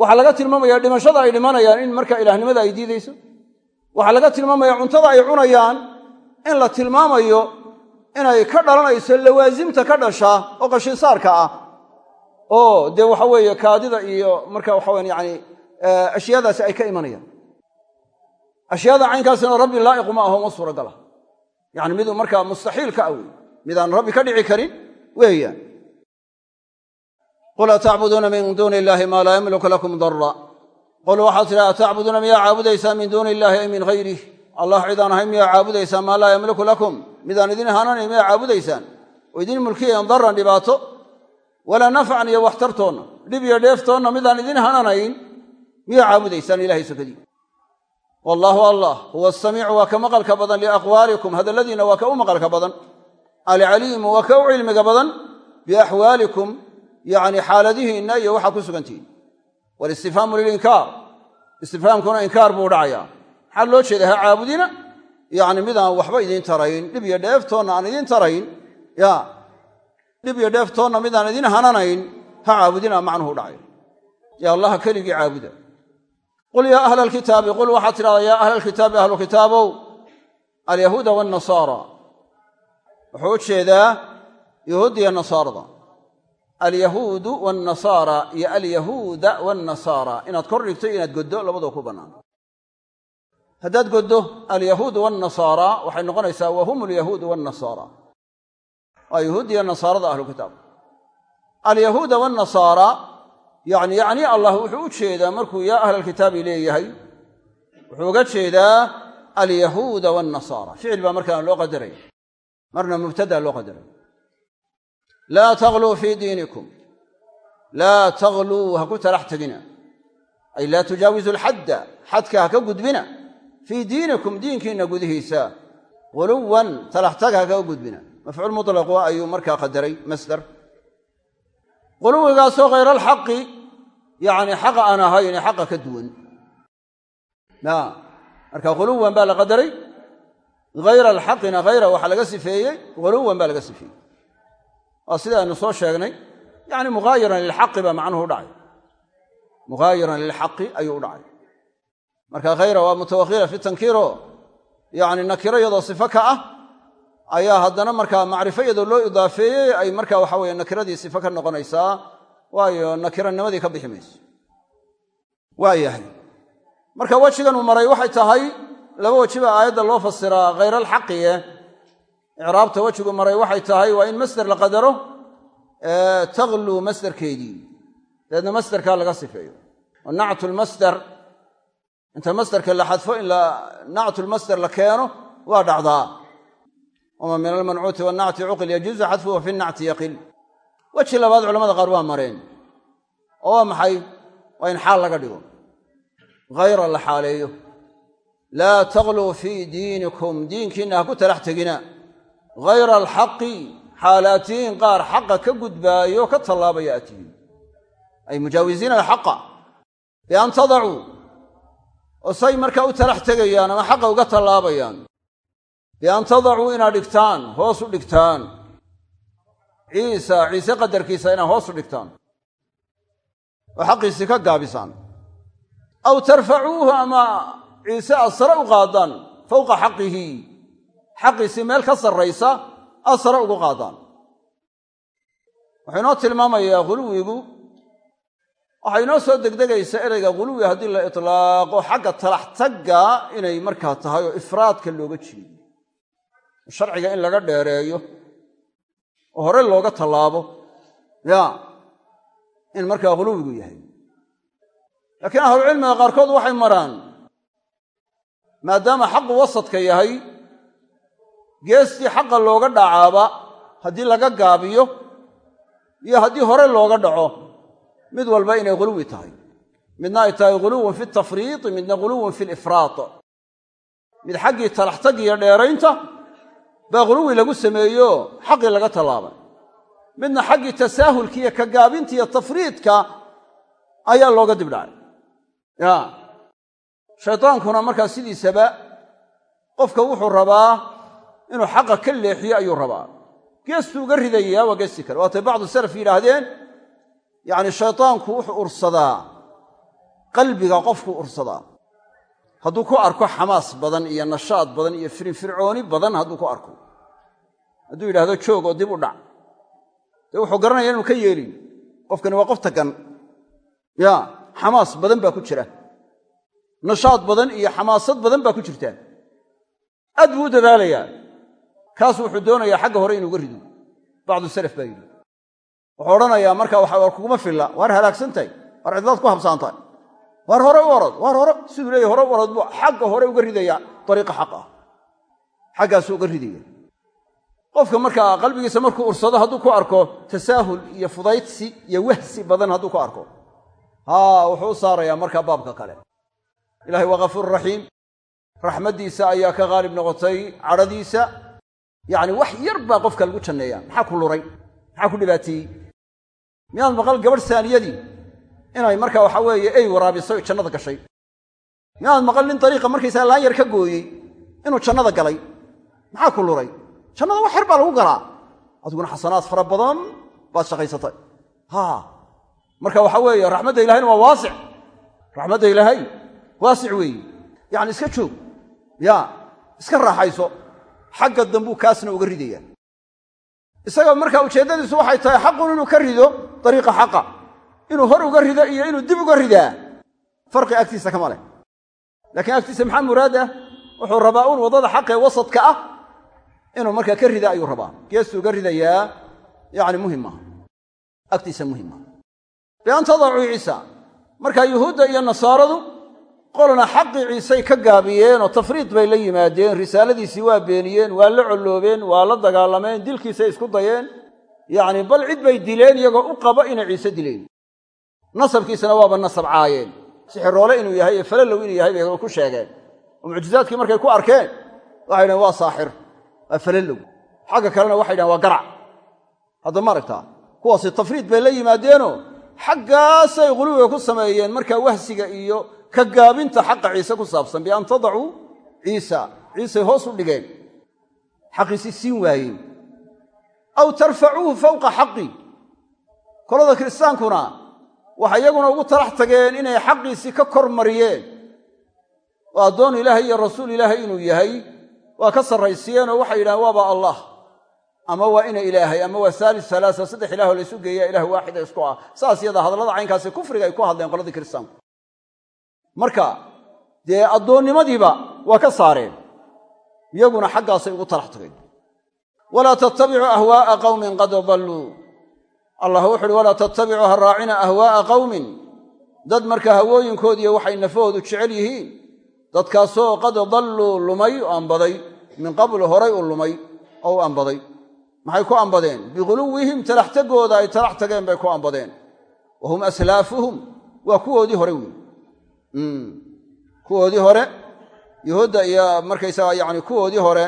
[SPEAKER 1] Waxaa laga tilmaamaya dhimashada ay dhimanayaan in marka ilaahnimada ay diidayso waxaa laga tilmaamaya cuntada ay cunayaan in la tilmaamayo inay ka dhalanayso lawaasimta ka dhashaa oo qashinsaarka ah. Oo dee waxa weeye kaadida iyo marka waxawan yani ashyaadaasi ay ka imanayaan. Ashyaada caynkaasina rabbi laa'iqu ma aho ma suuragala. Yani miduu markaa mustaxiil ka awey midaan rabbi ka dhici karin weeyaan. Qul atacbuduuna min duuni illaahi maa laa yamliku lakum dara qul waxaad tidhi atacbuduuna miyaa caabudaysaa min duuni illaahi ay min hayrih allah cidaan ahayn miyaa caabudaysaan maa laa yamliku lakum? Midaan idin hananayn miyaa caabudaysaan. Oo idin mulkiyayan daran dhibaato. Walaa nafcan iyo waxtartoonna dhib iyo dheeftoonna midaan idin hananayn miyaa caabudaysaan ilahay sokadii wallaahu allah huwa asamiicu waa ka maqalka badan liaqwaalikum hadalladiinna waa ka u maqalka badan. Alcaliimu waa ka u cilmiga badan biaxwaalikum yacni xaaladihiinna walistifhaamu lilinkaar istifhaamkuna inkaar buu dhacayaa maxaa loo jeeda ha caabudina? Yacni midaan waxba idiin tarayn dhib iyo dheeftoonna aan idiin tarayn. Ya dhib iyo dheeftoonna midaan idin hananayn ha caabudina macnuhu dhacayo ee allaha keligii caabuda. Qul yaa ahla alkitaabi qul waxaad tidhahdaa yaa ahla alkitaabi ahlu kitaabow alyahuuda waannasaara wuxuu u jeedaa nasaarada alyahuudu waannasaara iyo alyahuuda waannasaara inaad kor dhigto inaad goddo labadoo ku bannaan haddaad goddo alyahuudu waannasaara waxay noqonaysaa wa hum alyahuudu waannasaara waa yahuuddiya nasaarada ahlu kitaab. Alyahuuda waannasaara yani yacni allah wuxuu u jeedaa markuu yaa ahla alkitaabi leeyahay wuxuu uga jeedaa alyahuuda waannasaara ficil baa markaan loo qadaraya marna mubtada loo qadaray laa tagluu fii diinikum laa tagluu ha ku talax tegina ay laa tujaawizu alxadda xadka ha ka gudbina fii diinikum diinkiinna gudihiisa guluwan talaxtag ha kaga gudbina mafcuul mutlaqu ayuu markaa qadaray masdar quluwigaasoo khayra alxaqi yacni xaqa aan ahayne xaqa ka duwan marka quluwan baa la qadaray hayra alxaqina hayra waxaa laga sifeeyey guluwan baa laga sifeeyey waa sida aynu soo sheegnay. Yani mughaayiran lilxaqi baa macnuhu u dhacay. Mughaayiran lilxaqi ayuu u dhacay. Marka khayra waa mutawakila fi tankiiro. Yani nakiro iyadoo sifo ka ah ayaa haddana markaa macrifo iyadoo loo idaafeeyey ay marka waxa weye nakiradii sifo ka noqonaysaa. Waayo nakiranimadii ka bixi mayso. Waa yahay. Marka wejigan uu maray waxay tahay laba weji baa aayadda loo fasiraa khayr alxaqiye icraabta wejigu maray waxay tahay waa in masder la qadaro tagluu masderkeedii. Dabeedna masderkaa laga sifeeyo. Nactulmasder inta masderka la xadfo in nactulmasder la keeno waa dhacdaa. Wama min almancuuti wannacti cuqil yajuusu xadfuhu fi nacti yaqil. Weji labaad culamada qaar waa mareen oo waa maxay? Waa in xaal laga dhigo. Hayra la xaaleeyo. Laa tagluu fii diinikum diinkiinna ha ku talax tegina hayra alxaqi xaalaatiin qaar xaqa ka gudbaayo ka tallaabaya aad ay mujaawisiina alxaqa bian tadacuu oo say markaa u talax tegayaan ama xaqa uga tallaabayaan bian tadacuu inaad dhigtaan hoos u dhigtaan ciisa ciise qadarkiisa inaad hoos u dhigtaan oo xaqiisii ka gaabisaan aw tarfacuuhu ama ciise aad sare u qaadaan fowqa xaqihi xaqiisii meel ka sarraysa aad sare ugu qaadaan. Wuxuu inoo tilmaamayaa guluwigu waxay inoo soo degdegaysa ereyga guluwi haddii la itlaaqo xagga talax tagga inay markaa tahay oo ifraadka looga jeedo sharciga in laga dheereeyo oo hore looga tallaabo ya in markaa guluwigu yahay. Laakiin ahlucilmiga qaarkood waxay maraan maadaama xaqu wasadka yahay geestii xaqa looga dhacaaba haddii laga gaabiyo iyo haddii hore looga dhaco mid walba inay guluwi tahay. Midna ay tahay guluwun fi tafriiti midna guluwun fi lifraat mid xaggii talaxtag iyo dheeraynta baa guluwi lagu sameeyo xaqii laga tallaabay. Midna xaggii tasaahulka iyo ka gaabinta iyo tafriidka ayaa looga dibdhacay. Ya shaydaankuna markaa sidiisaba qofka wuxuu rabaa inuu xaqa ka leexiyo ayuu rabaa. Geestuu uga ridayaa waa geesti kale. Waatay bacdu salaf yidhaahdeen yacni shaydaanku wuxuu ursadaa qalbiga qofkuu ursadaa. Hadduu ku arko xamaas badan iyo nashaad badan iyo firinfircooni badan hadduu ku arko. Hadduu yidhahdo joog oo dib u dhac. Dee wuxuu garanaya inuu ka yeelin. Qofkani waa qof tagan ya xamaas badan baa ku jira. Aad buu u kaas wuxuu doonayaa xagga hore inuuga rido. Bacdu salaf baa yidhi. Wuxuu odhanayaa marka waxa kuguma filla waar halaagsantahay waar cidlaad ku habsaantahay. Waar hore u orod waar hore siduu leeyahy hore u orod buu xagga hore uga ridaya dariiqa xaq ah xaggaasuu uga ridaya qofka markaa qalbigiisa markuu ursado hadduu ku arko tasaahul iyo fudaydsi iyo wahsi badan hadduu ku arko. Haa wuxuu u saarayaa markaa baabka kale. Ilahay waa ghafuur raxiim raxmaddiisa ayaa ka qaalib noqotay cadhadiisa yacni wax yar baa qofka lagu janneeyaa. Maxaa ku luray? Maxaa ku dhibaateeyey miyaad maqal gabadh saaniyadii? Inay marka waxa weeye ey waraabiso jannada gashay. Miyaad maqal nin dariiqa markaysaa laan yar ka gooyey inuu jannada galay. Maxaa ku luray? Jannada wax yar baa lagu galaa. Adiguna xasanaad fara badan baad shaqaysatay. Ha marka waxa weeye raxmadda ilahayna waa waasic. Raxmadda ilaahay waasic weeye yacni iska joog. Ya iska raaxayso xagga dambuu kaasna uga ridaya isaga markaa ujeeddadiisu waxay tahay xaqun inuu ka rido dariiqa xaqa. Inuu hor uga rido iyo inuu dib uga ridaa farqi agtiisa kama leh. Laakiin agtiisa maxaa muraad ah? Wuxuu rabaa un waddada xaqee wasadka ah. Inuu markaa ka rida ayuu rabaa. Geestuu uga ridayaa yacni muhiim maaha. Agtiisa muhiim maaha. Bian tadacuu ciisa markaa yuhuudda iyo nasaaradu qolna xaqii ciisay ka gaabiyeen oo tafriid bay la yimaadeen risaaladiisii waa beeniyeen waa la colloobeen waa la dagaalameen dilkiisay isku dayeen. Yacni bal cid bay dileen iyagoo u qaba inay ciise dileen. Nasabkiisana waaba nasab caayeen. Sixiroole inuu yahay ee falalow inuu yahay bay ku sheegeen. Oo mucjizaadkii markay ku arkeen waxay dhahen waa saaxir waa falalow xagga kalena waxay dhahen waa garac. Hadda ma aragtaa kuwaasi tafriid bay la yimaadeenoo xaggaasay quluwiga ku sameeyeen markaa wahsiga iyo ka gaabinta xaqa ciise ku saabsan bian tadacuu ciisa ciisay hoos u dhigeen. Xaqiisii siin waayeen aw tarfacuuhu fawqa xaqi. Kolada kiristaankuna waxay iyaguna ugu talax tageen inay xaqiisii ka kor mariyeen oo addoon ilaahay iyo rasuul ilaahay inuu yahay. Waa ka sarraysiiyeenoo waxay yidhahdeen waaba allah. Ama waa ina ilaahay ama waa saalis alaasa saddex ilaahoo laysu geeya ilaah waaxida isku ah. Saas yada hadallada caynkaasi kufriga ay ku hadleen qoladii kiristaanku marka dee addoonnimadiiba waa ka saareen. Iyaguna xaggaasay ugu talax tageen. Walaa tattabicuu ahwaa'a qawmin qad dalluu. Allah wuxu uhi walaa tattabicuu ha raacina ahwaa'a qawmin. Dad markaa hawooyinkoodiiyo waxay nafahoodu jecel yihiin. Dadkaasoo qad dalluu lumay oo ambaday min qablu horay u lumay oo u ambaday maxay ku ambadeen bighuluwihim talax tagooda ay talax tageen bay ku ambadeen wa hum aslaafuhum. Waa kuwoodii hore wey kuwoodii hore yahuudda iyo markaysaga yani kuwoodii hore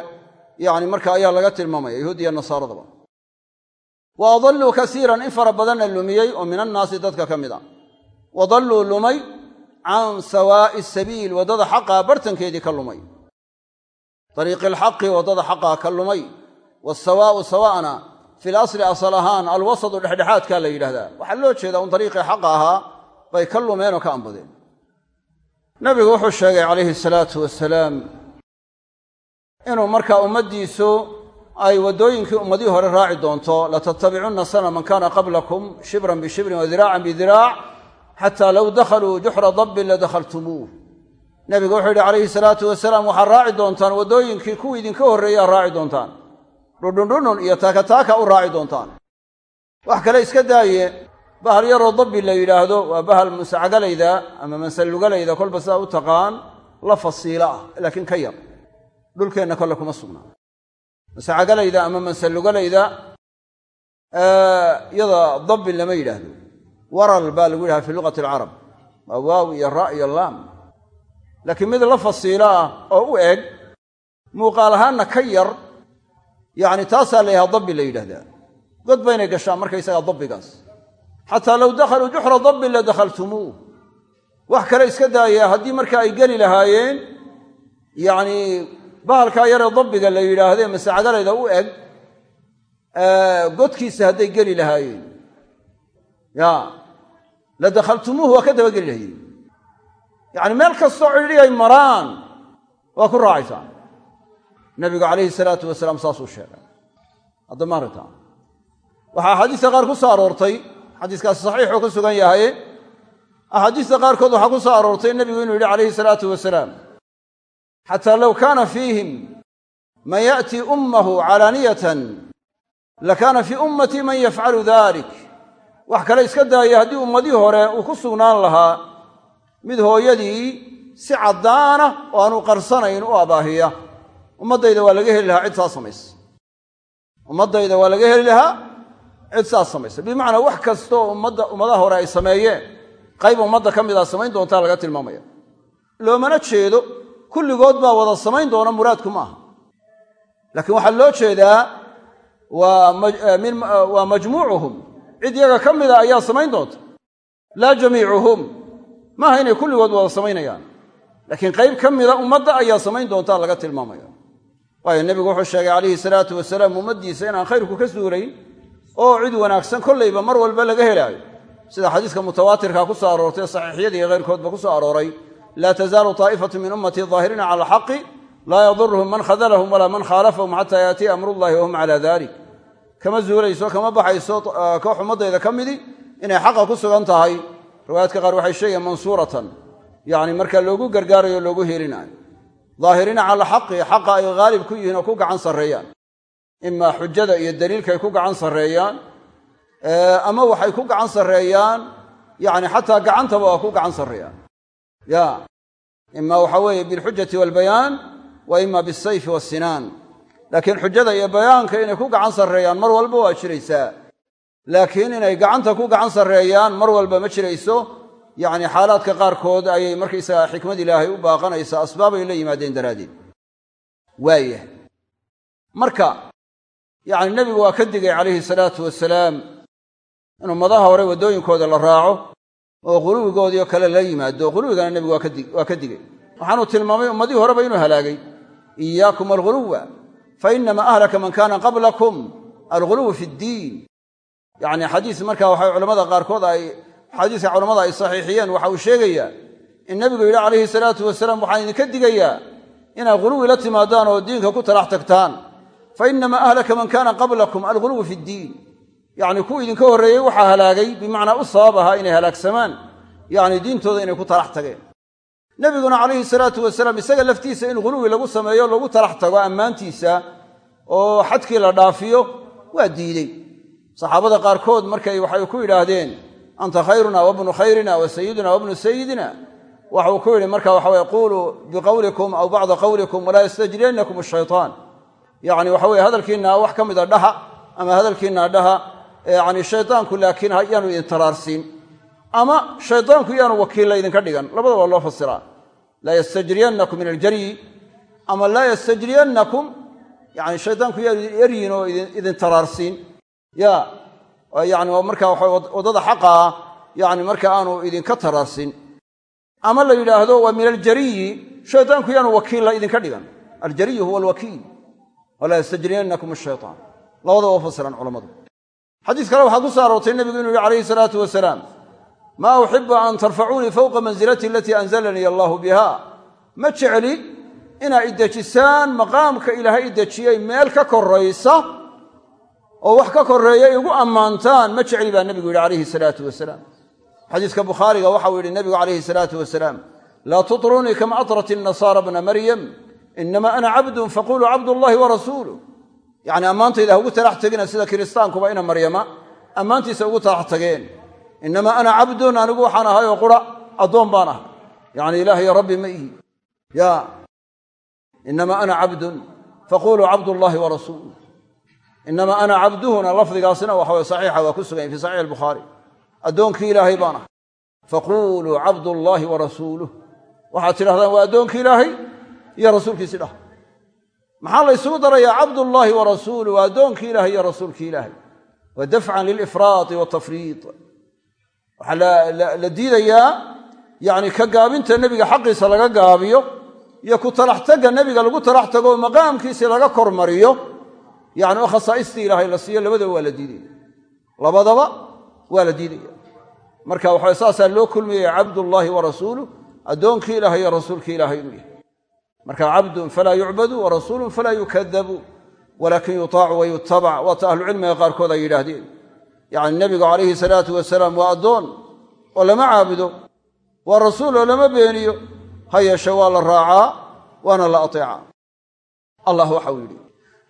[SPEAKER 1] yani marka ayaa laga tilmaamaya yahuudda iyo nasaaradaba. Wa adalluu kasiiran in fara badanna lumiyey oo min annaasi dadka ka mid a wadalluu lumay can sawaa'i sabiil waddada xaqaa bartankeedii ka lumay. Dariiqi alxaqi waddada xaqaa ka lumay. Wasawaa'u sawaa'na fil asli asal ahaan alwasatu dhexdhexaadkaa la yidhahdaa waxaa loo jeedaa un dariiqii xaqa ahaa bay ka lumeen oo ka ambadeen nabigu wuxuu sheegay calayhi salaatu wasalaam inuu markaa ummaddiisu ay waddooyinkii ummadihii hore raaci doonto latattabicunna sana man kaana qablakum shibran bishibrin wa diraacan bidiraac xataa low dakhaluu juxra dabbin ladakhaltumuuh nebigu wuxuu yidhi calayhi salaatu wasalaam waxaad raaci doontaan waddooyinkii kuwii idinka horreeyaa raaci doontaan. Dhudhundhunun iyo taakataaka u raaci doontaan. Wax kale iska daaye bahal yaroo dabbi la yidhaahdo waa bahal musacagalayda ama mansallugalayda kolba sidaa u taqaan la fasiilo ah laakiin ka yar. Dhulkeenna kole kuma sugnaa masacagalayda ama mansallugalayda iyada dabbi lama yidhaahdo. Waral baa lagu yidhahda fi luqati alcarab waa waaw iyo ra iyo laam. Laakiin mid la fasiilo ah oo u eg muuqaal ahaanna ka yar yacni taasaa la yidhaha dabbi la yidhahdaa god baynay gashaan markaysagaa dabbigaas xataa low dakhaluu juxra dabbin la dakhaltumuuh wax kale iska daaya haddii marka ay geli lahaayeen yacnii bahalkaa yaree dabbiga la yidhaahdee masacagalayda u eg godkiisa hadday geli lahaayeen. Ya la dakhaltumuuh waa ka dabageli lahayeen yacni meel kastoo cidhidhi ay maraan waa ku raacaysaa nabigu calayhi salaatu wasalaam saasuu sheegay. Hadda maaragta waxaa axaadiista qaar ku soo aroortay xadiiskaasi saxiixuu ku sugan yahay axaadiista qaarkood waxaa ku soo aroortay nebigu inuu yidhi calayhi salaatu wasalaam xataa low kaana fiihim man ya'tii ummahu calaaniyatan lakaana fii ummatii man yafcalu dalik wax kale iska daaya haddii ummadii hore uu ku sugnaan lahaa mid hooyadii si caddaana oo aanu qarsanayn u abaahiya. Ummaddayda waa laga heli lahaa cid saas samaysa. Ummaddayda waa laga heli lahaa cid saas samaysa. Bimacnaa wax kastaoo ummadda ummadaha hore ay sameeyeen qayb ummadda ka mid a samayn doontaa laga tilmaamaya. Loomana jeedo kulligood baa wada samayn doona muraadku maaha laakiin waxaa loo jeedaa waa majmuucuhum. Cid yaga ka mida ayaa samayn doonta. Laa jamiicuhum. Maaha inay kulligood wada samaynayaan. Laakiin qayb ka mida ummadda ayaa samayn doontaa laga tilmaamaya. Waayo nebigu wuxuu sheegay calayhi salaatu wasalaam ummaddiisa inaan khayrku ka suulayn oo cid wanaagsan kollayba mar walba laga helaayo. Sida xadiiska mutawaatirka ku soo aroortay saxiixyada iyo khayrkoodba ku soo arooray. Laa tazaalu taa'ifatu min ummatii daahiriina cala alxaqi laa yadurhum man khadalahum walaa man khaalafahum xataa yaatiya amrullahi wahum cala dalik kama zuulayso kama baxayso koox ummaddayda ka midi inay xaqa ku sugan tahay. Riwaayaadka qaar waxay sheegayan mansuuratan yacni marka loogu gargaarayo loogu helinayo. Daahiriina cala xaqi xaqa ay haalib ku yihiin oo ku gacan sarreeyaan imaa xujada iyo daliilkaay ku gacan sarreeyaan ama waxay ku gacan sarreeyaan yani xataa gacantaba waa ku gacan sarreeyaan. Ya ima waxa weeye bilxujati waalbayaan wa ima bisayfi waasinaan laakiin xujada iyo bayaanka inay ku gacan sarreeyaan mar walba waa jiraysaa. Laakiin inay gacanta ku gacan sarreeyaan mar walba ma jirayso yacni xaalaadka qaarkood ayay markaysaga xikmad ilaahay u baaqanaysaa asbaabay la yimaadeen daraaddeed. Waayah marka yacni nebigu waa ka digay calayhi salaatu wasalaam in ummadaha hore waddooyinkooda la raaco oo quluwigoodiio kale la yimaado. Quluwigana nebigu waa ka digay. Waxaanuu tilmaamay ummadihii horeba inuu halaagay iyaakum alguluwa fa inama ahlaka man kaana qablakum alguluwu fi ddiin. Yacni xadiis marka waxay culamada qaarkood ay xadiiska culammada ay saxiixiyeen. Waxa uu sheegayaa in nebigu yidhi calayhi salaatu wasalaam waxaan idinka digayaa inaad guluwi la timaadaan oo diinka ku talax tagtaan fa ahlaka man kaana qablakum alguluwu fi ddiin yacni kuwa idinka horreeyey waxaa halaagay bimacnaa u sabab ahaa inay halaagsamaan yacni diintooda inay ku talax tageen. Nebiguna calayhi salaatu wasalaam isaga laftiisa in guluwi lagu sameeyo lagu talax tago ammaantiisa oo xadkii la dhaafiyo waa diidey. Saxaabada qaarkood markay waxay ku yidhaahdeen anta khayruna wabnu khayrina wa sayiduna wabnu sayidina waxuu ku yidhi marka waxa weye quuluu biqowlikum aw bacda qowlikum walaa yastajriyannakum ashaytaan yacni waxa weye hadalkiinna wax ka mida dhaha ama hadalkiinna dhaha yani shaydaanku laakiin yaanu idin ama shaydaanku yaanu wakiilla idinka dhigan. Labada waa loo fasiraa laa yastajriyannakum min aljaryi ama laa yastajriyannakum yani shaydaanku yaanu eryin oo idin taraarsiin. Ya yani marka waddada xaqa ah yani marka aanu idinka taraarsin ama la yidhaahdo waa min aljariyi shaydaanku yaanu wakiilla idinka dhigan. Aljariyu huwa alwakiil walaa yastajriyannakum ashaytaan labada waa fasiran culammadu xadiis kale waxaa ku soo aroortay nebigu inuu yihi calayhi salaatu wasalaam maa uxibu an tarfacuunii fowqa mansilati alatii anzalanii allaahu biha ma jecli inaa idejisaan maqaamka ilaahay idejiyey meel ka koraysa oo wax ka koreeya igu ammaantaan ma jecli baa nebigu yidhi calayhi salaatu wasalaam xadiiska bukhaariga waxau yidhi nebigu calayhi salaatu wasalaam laa tutrunii kama atrat inasaara bna inama ana cabdun faquluu cabdullahi wa rasuuluh yacni ammaantayda ha ugu talax tegina sida kiristaankuba ina maryama ammaantiisa ugu talax tageen inama ana cabdun anigu waxaan ahay oo qura addoon baan ahay yacni ilaahay rabbi ma ihi ya inama ana cabdun faquluu cabdullaahi wa rasuuluh inama ana cabduhuna lafdigaasina waxa weye saxiixa waa ku sugan fi saxiix albukhaari addoonkii ilaahay baan ahay faquluu cabdullaahi wa rasuuluh waxaad tidhahdaan waa addoonkii iyo rasuulkiisi dhah maxaa la ysugu darayaa cabdullaahi wa rasuuluh waa addoonkii ilaahay iyo rasuulkii ilaahay. Wa dafcan lilifraati waltafriid waxaa la diidayaa yacni ka gaabinta nebiga xaqiisa laga gaabiyo iyo ku talax tagga nebiga lagu talax tago maqaamkiisii laga kormariyo. Yacni oo khasaa'istii ilaahay la siiyo labadaba waa la diidaya labadaba waa la diidaya marka waxa saasaa loo kulmiyaya cabdullaahi wa rasuuluh addoonkii ilaahay iyo rasuulkii ilaahay inuu yahay marka cabdun falaa yucbadu wa rasuulun falaa yukadabu walaakin yutaacu wa yutabac waata ahlucilmiga qaarkood ay yidhaahdeen. Yacni nebigu calayhi salaatu wasalaam waa addoon oo lama caabudo waa rasuul oo lama beeniyo. Ha yeeshe waa la raacaa waana la ateecaa. Allah waxau yidhi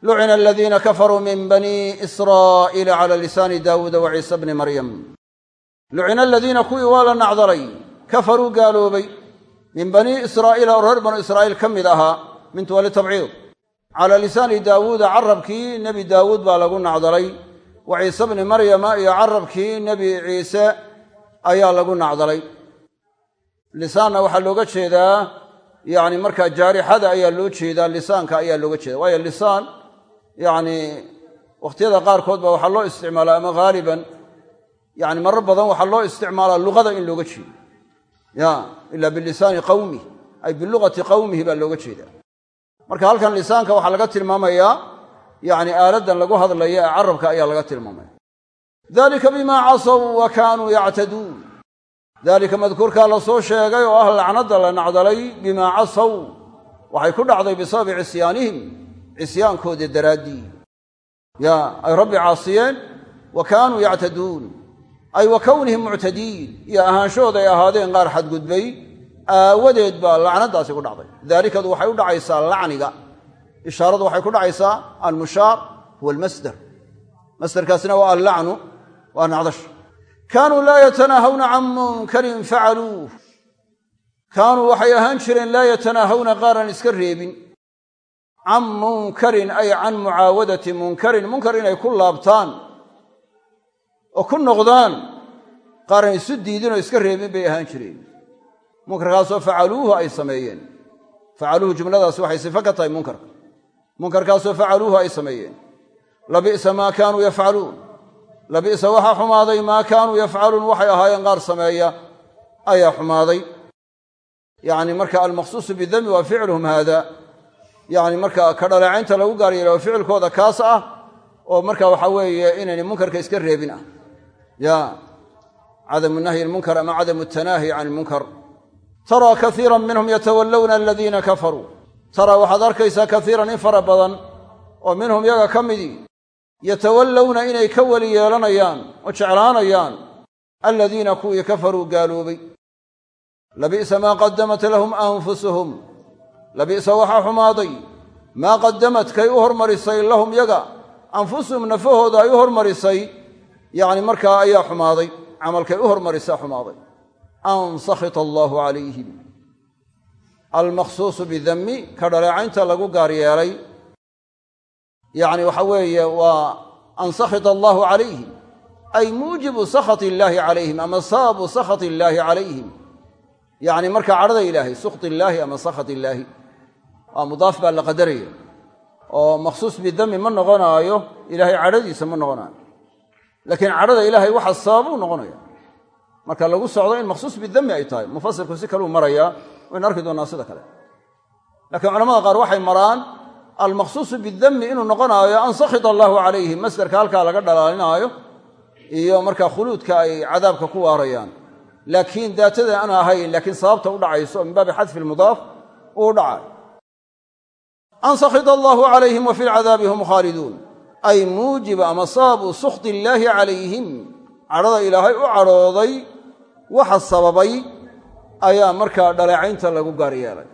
[SPEAKER 1] lucina aladiina kafaruu min bani israa'iila cala lisaani daawuuda wa ciisa bni maryam. Lucina aladiina kuwii waa la nacdalay kafaruu gaaloobay min banii israa'iila oo reer banu israa'iil ka mid ahaa mintu waa litabciid. Cala lisaani daawuuda carabkii nebi daawuud baa lagu nacdalay. Wa ciise bni maryama iyo carabkii nebi ciise ayaa lagu nacdalay. Lisaanna waxaa looga jeedaa yacni markaa jaarixada ayaa loo jeedaa lisaanka ayaa looga jeeda waayo lisaan yacni wakhtiyada qaarkood ba waxaa loo isticmaalaa ama haaliban yani marar badan waxaa loo isticmaalaa luqada in looga jeedo ya ila bilisaani qawmih ay bilugati qawmihi baa looga jeedaa. Marka halkan lisaanka waxaa laga tilmaamayaa yani aaladdan lagu hadlaya ee carabka ayaa laga tilmaamaya. Dalika bima casaw wa kaanuu yactaduun. Daalika madkuurkaa la soo sheegay oo ah lacnadda la nacdalay bimaa casaw. Waxay ku dhacday bisababi cisyaanihim cisyaankoodii daraaddii yaa ay rabbi caasiyeen wa kaanuu yactaduun ay wa kownihim muctadiin iyo ahaanshahooda ay ahaadeen qaar xadgudbay. Aawadeed baa lacnadaasi ku dhacday. Daalikadu waxay u dhacaysaa lacniga. Ishaaradu waxay ku dhacaysaa almushaar huwa almasder masderkaasina waa allacnu waa nacdash. Kaanuu laa yatanaahawna can munkarin facaluuh kaanuu waxay ahaan jireen laa yatanaahawna qaaran iska reebin. Can munkarin ay can mucaawadati munkarin. Munkar inay ku laabtaan oo ku noqdaan qaaran isu diidinoo iska reebin bay ahaan jireen. Munkarkaasoo facaluuhu ay sameeyeen. Facaluuhu jumladaasi waxay sifo ka tahay munkarka munkarkaasoo facaluuhu ay sameeyeen. Labi'sa maa kaanuu yafcaluun. Labi'sa waxaa xumaaday maa kaanuu yafcaluun waxay ahaayeen qaar sameeya ayaa xumaaday. Yacni marka almaqsuusu bidami waa ficluhum haada. Yacni marka ka dhaleecaynta lagu gaar yeela waa ficilkooda kaas ah oo marka waxaa weeye inayna munkarka iska reebin ah ya cadamu nahyi almunkar ama cadamu tanaahi can ilmunkar taraa kaiira minhum yatawallawna aladiina kafaruu taraa waxaad arkaysaa kaiiran in fara badan oo minhum yaga ka midii yatawallawna inay ka weli yeelanayaan oo jeclaanayaan aladiina kuwii kafaruu gaaloobay labi'sa maa qadamat lahum anfusuhum labi'sa waxaa xumaaday maa qadamat kay u hormarisay lahum yaga anfusuhum nafahooda ay u hormarisay yacni markaa ayaa xumaaday camalkay u hormarisaa xumaaday. An sakhita allaahu calayhim almaqsuusu bidami ka dhaleecaynta lagu gaar yeelay. Yacni waxa weeye waa an sakhita allaahu calayhim ay muujibu sakhati illaahi calayhim ama sababu sakhati illaahi calayhim yacni markaa cadhada ilaahay sukhti illaahi ama sakhat illaahi waa mudaaf baa la qadaraya oo maqsuus bidami ma noqonaayo ilaahay cadhadiisa ma noqonaayo laakiin cadhada ilaahay waxa sababuu noqonaya. Marka lagu socdo in maqsuus bidami ay tahay mufasirku si kaluu marayaa waynu arki doonaa sida kale. Laakiin culamada qaar waxay maraan almaqsuusu bidami inuu noqonaayo an sakhita allaahu calayhim masderka halkaa laga dhalaalinaayo iyo markaa khuluudka ay cadaabka ku waarayaan. Laakiin daatada aan ahayn laakiin sababta u dhacayso min baabi xadfi lmudaaf uu dhacayo an sakhita allaahu calayhim wa fi lcadaabi hum ay muujiba ama sababu sukhti illaahi calayhim. Cadhada ilaahay u cadhooday waxa sababay ayaa markaa dhaleecaynta lagu gaar yeelay.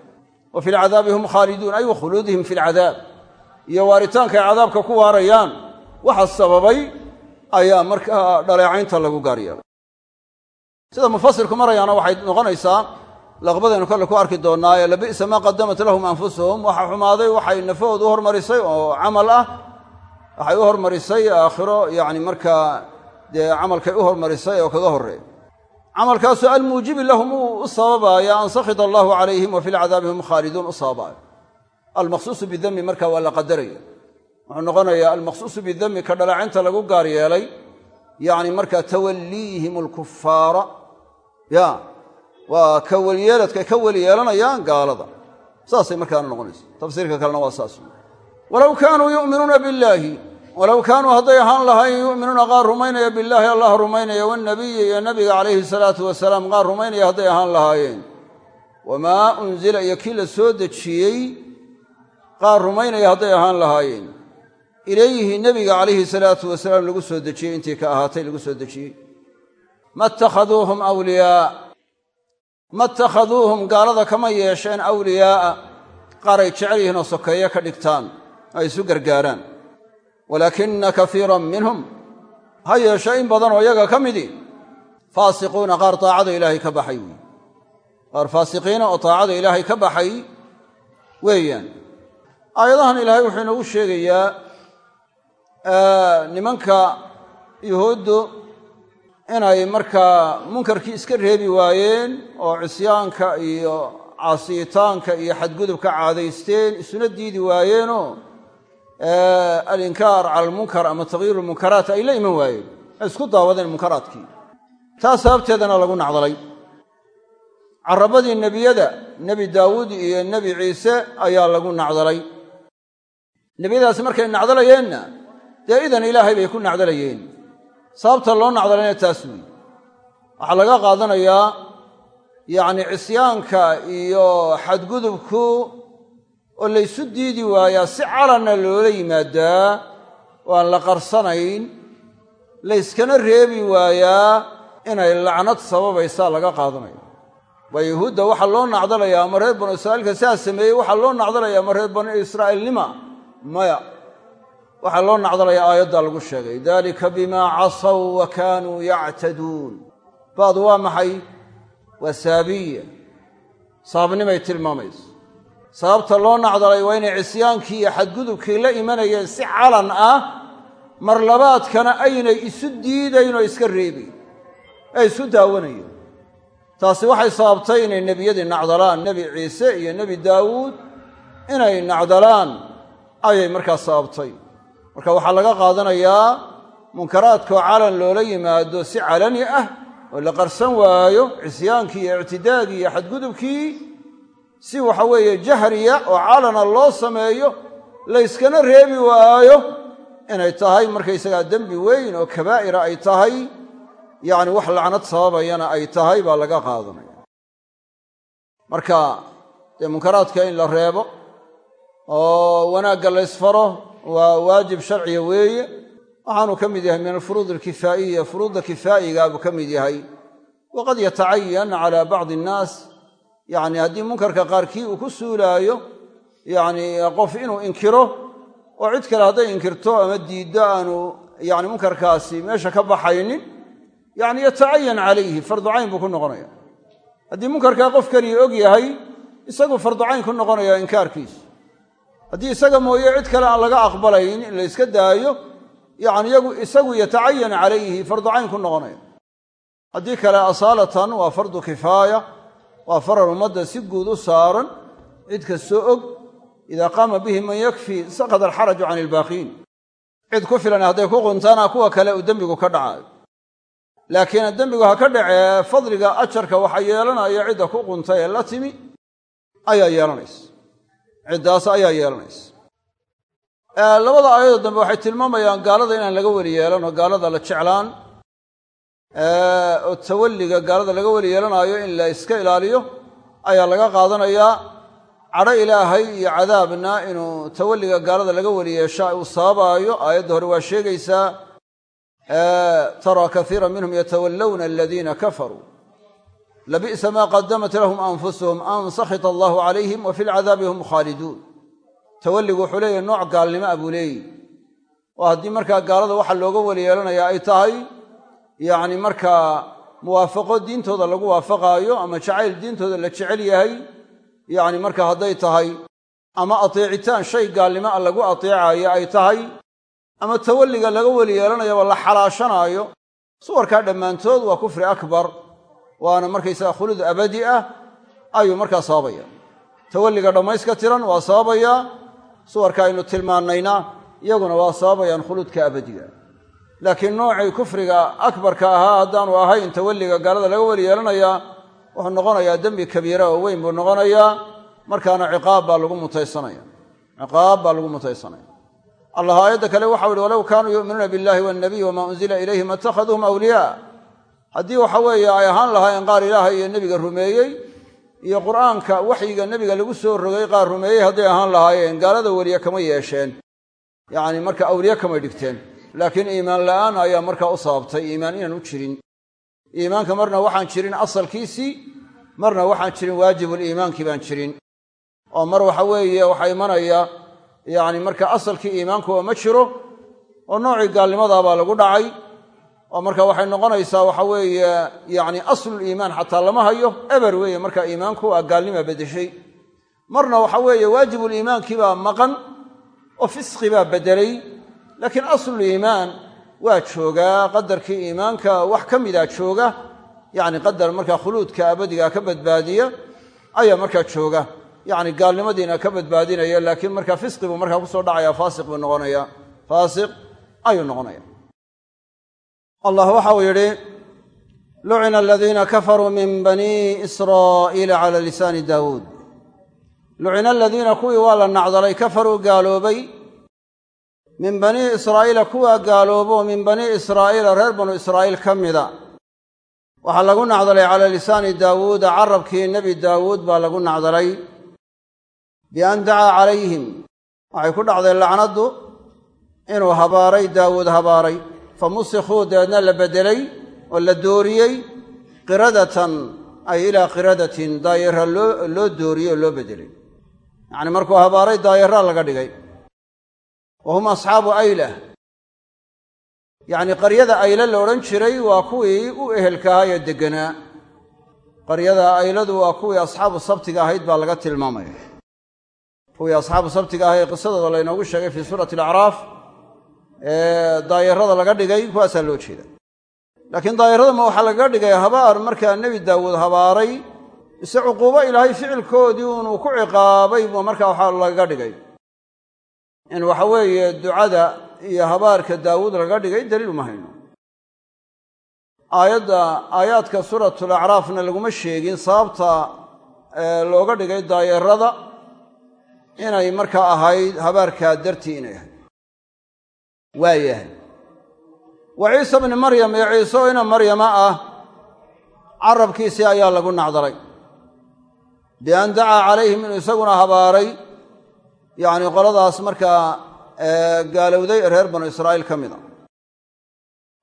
[SPEAKER 1] Wa fi lcadaabi hum khaaliduun ay wa khuluudihim fi lcadaab iyo waaritaankaay cadaabka ku waarayaan waxa sababay ayaa markaa dhaleecaynta lagu gaar yeelay. Sida mufasirku marayaana waxay noqonaysaa laqbadaynu kale ku arki doonnaaye labi'sa maa qadamat lahum anfusuhum waxa xumaaday waxay nafahooda u hormarisay oo camal ah waxay u hormarisay aakhiro yacni markaa dee camalkay u hormarisay oo kaga horreey camalkaasoo almuujibi lahum u sababaaya an sakhita allaahu calayhim wa fi lcadaabi hum khaaliduun u sababaayo almaqsuusu bidami marka waa la qadaraya wuxuu noqonayaa almaqsuusu bidami ka dhaleecaynta lagu gaar yeelay yacni markaa tawalliihim alkufaara ya waa ka weliyeeladkay ka weli yeelanayaan gaalada. Saasay markaana noqonaysa. Tafsiirka kalena waa saas. Walow kaanuu yu'minuuna billaahi walow kaanuu hadday ahaan lahayn yu'minuuna qaar rumaynaya billaahi allah rumaynaya wannabiyi iyo nabiga calayhi salaatu wasalaam qaar rumaynaya hadday ahaan lahaayeen. Wamaa unzila iyo kii la soo dejiyey qaar rumaynaya hadday ahaan lahaayeen. Ilayhi nebiga calayhi salaatu wasalaam lagu soo dejiyey intii ka ahaatay lagu soo dejiyey. Ma ittakhaduuhum awliyaa ma ittakhaduuhum gaalada kama yeesheen awliyaa'a. Qaar ay jecel yihiin oo sokeeye ka dhigtaan ay isu gargaaraan walaakina kaiiran minhum ha yeeshe in badan oo iyaga ka midi faasiquuna qaar taacada ilaahay ka baxay wey qaar faasiqiina oo taacada ilaahay ka baxay weeyaan aayadahan ilaahay wuxuu inoogu sheegayaa nimanka yuhuuddu inay markaa munkarkii iska reebi waayeen oo cisyaanka iyo caasiyitaanka iyo xadgudubka caadaysteen isuna diidi waayeenoo alinkaar cala almunkar ama takyiiru lmunkaraat ay la iman waayeen ay isku daawadeen munkaraadkii taas sababteedana lagu nacdalay carabadii nebiyada nebi daawuud iyo nebi ciise ayaa lagu nacdalay nebiyadaasi markay nacdalayeenna dee idan ilaahay bay ku nacdalayeen sababta loo nacdalayna taas weyi waxaa laga qaadanayaa yacni cisyaanka iyo xadgudubku oo laysu diidi waayaa si calanna loola yimaadaa oo aan la qarsanayn layskana reebi waayaa inay lacnad sababaysaa laga qaadanaya waa yuhuudda waxaa loo nacdalayaa ama reer banu israa'iilka sidaa sameeyey waxaa loo nacdalayaa ama reer banu israa'iilnima? Maya. Waxaa loo nacdalayaa aayaddaa lagu sheegay dalika bimaa casaw wa kaanuu yactaduun. Baadu waa maxay? Waa saabiya sababnimay tilmaamayso sababta loo nacdalay waa inay cisyaankii iyo xadgudubkii la imanayeen si calan ah mar labaadkana aynay isu diidayn oo iska reebayn ee isu daawanayeen. Taasi waxay sababtay inay nebiyadii nacdalaan nebi ciise iyo nebi daawuud inay nacdalaan ayay markaas sababtay. Marka waxaa laga qaadanayaa munkaraadkoo calan loola yimaado si calani ah oo la qarsan waayo cisyaankii iyo ictidaagii iyo xadgudubkii si waxa weeye jahriya oo calana loo sameeyo layskana reebi waayo inay tahay markaysagaa dembi weyn oo kabaa'ira ay tahay yacni wax lacnad sababayana ay tahay baa laga qaadanaya. Marka dee munkaraadka in la reebo oo wanaagga la ysfaro waa waajib sharciya weeye. Waxaanuu ka mid yahay min alfuruud alkifaa'iya furuudda kifaa'igaa buu ka mid yahay. Waqad yatacayan cala bacdi annaas yacni haddii munkarka qaarkii uu ku suulaayo yacni qof inuu inkiro oo cid kale hadday inkirto ama diiddo aanu yani munkarkaasi meesha ka baxaynin yacni yatacayan calayhi farducayn buu ku noqonaya. Haddii munkarkaa qofkani og yahay isagu farducayn ku noqonaya inkaarkiisu haddii isaga mooye cid kale aan laga aqbalayn in la daayo yani isagu yatacayan calayhi farducayn ku noqonaya. Haddii kale asaalatan waa fardu kifaaya waa farar ummadda si guud u saaran cid kastoo og idaa qaama bihi man yakfi saqada alxaraju can ilbaaqiin. Cid ku filan hadday ku quntana kuwa kale uu dembigu ka dhacaayo. Laakiin dembigu ha ka dhacee fadliga ajarka waxa yeelanaya cidda ku quntay ee la timi ayaa yeelanaysa. Ciddaas ayaa yeelanaysa. Labada aayadoo dambe waxay tilmaamayaan gaalada inaan laga weli yeelan oo gaalada la jeclaan oo tawalliga gaalada laga weli yeelanaayo in la iska ilaaliyo ayaa laga qaadanayaa cadho ilaahay iyo cadaabna inuu tawalliga gaalada laga weli yeesha uu sababaayo. Aayadda hore waa sheegaysaa taraa kaiira minhum yatawallawna aladiina kafaruu labi'sa maa qadamat lahum anfusuhum an sakhita allahu calayhim wa fi lcadaabi hum khaaliduun tawalligu wuxuu leeyahy nooc gaalnimo a buu leeyihi oo haddii markaa gaalada waxa looga weli yeelanayaa ay tahay yacni markaa muwaafaqo diintooda lagu waafaqaayo ama jacayl diintooda la jecel yahay yacni marka hadday tahay ama ateecitaan shay gaalnimo a lagu ateecaayo ay tahay ama tawalliga laga weli yeelanayaba la xalaashanaayo suwarkaa dhammaantood waa kufri akbar waana markaysaga khulud abadi ah ayuu markaa sababaya. Tawalliga dhammayska tiran waa sababayaa suwarka aynu tilmaannayna iyaguna waa sababayaan khuluudka abadiga laakiin noocii kufriga akbarka ahaa haddaanu ahayn tawalliga gaalada laga weli yeelanayaa wuxuu noqonayaa dembi kabiira oo weyn buu noqonayaa. Markaana ciqaab baa lagu mutaysanaya. Ciqaab baa lagu mutaysanaya. Allah aayadda kale waxau ihi walow kaanuu yu'minuuna billahi waannabiy wamaa unzila ilayhim atakhaduuhum awliyaa. Haddii waxa weeye ay ahaan lahaayeen qaar ilaahay iyo nebiga rumeeyey iyo qur'aanka waxyiga nebiga lagu soo rogay qaar rumeeyey hadday ahaan lahaayeen gaalada weliye kama yeesheen. Yacni marka awliye kamay dhigteen laakiin iimaan la'aan ayaa markaa u sababtay iimaan inaan u jirin. Iimaanka marna waxaan jirin asalkiisii marna waxaan jirin waajibuliimaankii baan jirin. Oo mar waxa weeye waxaa imanaya yacni marka asalkii iimaankuwa ma jiro oo noocii gaalnimadaabaa lagu dhacay oo marka waxay noqonaysaa waxa weeye yacni asluliimaan xataa lama hayo eber weeye marka iimaanku waa gaalnima beddeshay. Marna waxa weeye waajibuliimaankii baa maqan oo fisqi baa beddelay laakiin asluliimaan waa joogaa qadarkii iimaanka wax ka mida jooga yacni qadar markaa khuluudka abadiga ka badbaadiya ayaa markaa jooga. Yacni gaalnimadiina ka badbaadinaya laakiin markaa fisqi buu markaa ku soo dhacaya faasiq buu noqonaya. Faasiq ayuu noqonaya. Allah waxa uu yidhi lucina aladiina kafaruu min banii israa'iila cala lisaani daawuud. Lucina aladiina kuwii waa la nacdalay kafaruu gaaloobay min banii israa'iila kuwaa gaaloobo min banii israa'iila reer banu israa'iil ka mida. Waxaa lagu nacdalay calaa lisaani daawuuda carabkii nebi daawuud baa lagu nacdalay bian dacaa calayhim. Waxay ku dhacday lacnaddu inuu habaaray daawuud habaaray. Fa musikhuu dabeedna la beddelay oo la dooriyey. Qiradatan ay ilaa qiradatin daayara loo dooriyey oo loo beddelay yacni markuu habaaray daayaraa laga dhigay wa hum asxaabu aylah yacni qaryada ayle la odhan jiray waa kuwii u ehelkahaa ee degganaa qaryada ayladu waa kuwii asxaabu sabtiga ahayd baa laga tilmaamaya kuwii asxaabu sabtiga ahay qisadooda laynoogu sheegay fii suurati alacraaf ee daayarada laga dhigay kuwaasaa loo jeeda laakiin daayaradama waxaa lagaga dhigay habaar markaa nebi daawuud habaaray mise cuquubo ilaahay ficilkoodii unuu ku ciqaabay buu markaa waxaa lagaga dhigay in waxa weeye ducada iyo habaarka daawuud laga dhigay daliil uma hayno. Aayadda aayaadka suuratul acraafna laguma sheegin sababta looga dhigay daayarada inay markaa ahayd habaarkaa dartii inay ahayd. Waa yahay. Wa ciise bni maryam iyo ciise ina maryama ah carabkiisii ayaa lagu nacdalay. Bian dacaa calayhim inuu isaguna habaaray yacni qoladaas markaa gaalowday reer banu israa'iil ka mid a.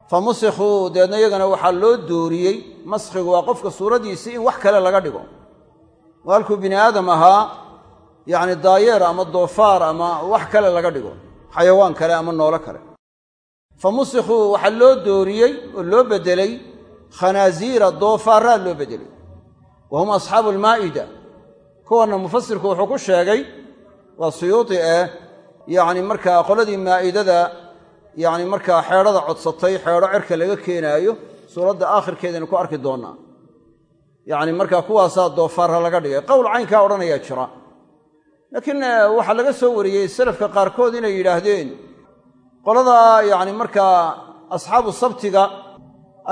[SPEAKER 1] Fa musikhuu deedna iyagana waxaa loo dooriyey maskhigu waa qofka suuraddiisii in wax kale laga dhigo. Oo halkuu bini aadam ahaa yacni daayeer ama doofaar ama wax kale laga dhigo xayawaan kale ama noolo kale. Fa musikhuu waxaa loo dooriyey oo loo beddelay khanaasiira doofaaraa loo beddelay wa hum asxaabu almaa'ida kuwanna mufasirku wuxuu ku sheegay waa suyuudi eh yacni markaa qoladii maa'idada yacni markaa xeedhada codsatay xeedho cerka laga keenaayo suuradda aakhirkeedaynu ku arki doonnaa yacni markaa kuwaasaa doofaarra laga dhigay. Qowl caynkaa odhanayaa jira. Laakiin waxaa laga soo wariyey salafka qaarkood inay yidhaahdeen qolada yacni markaa asxaabu sabtiga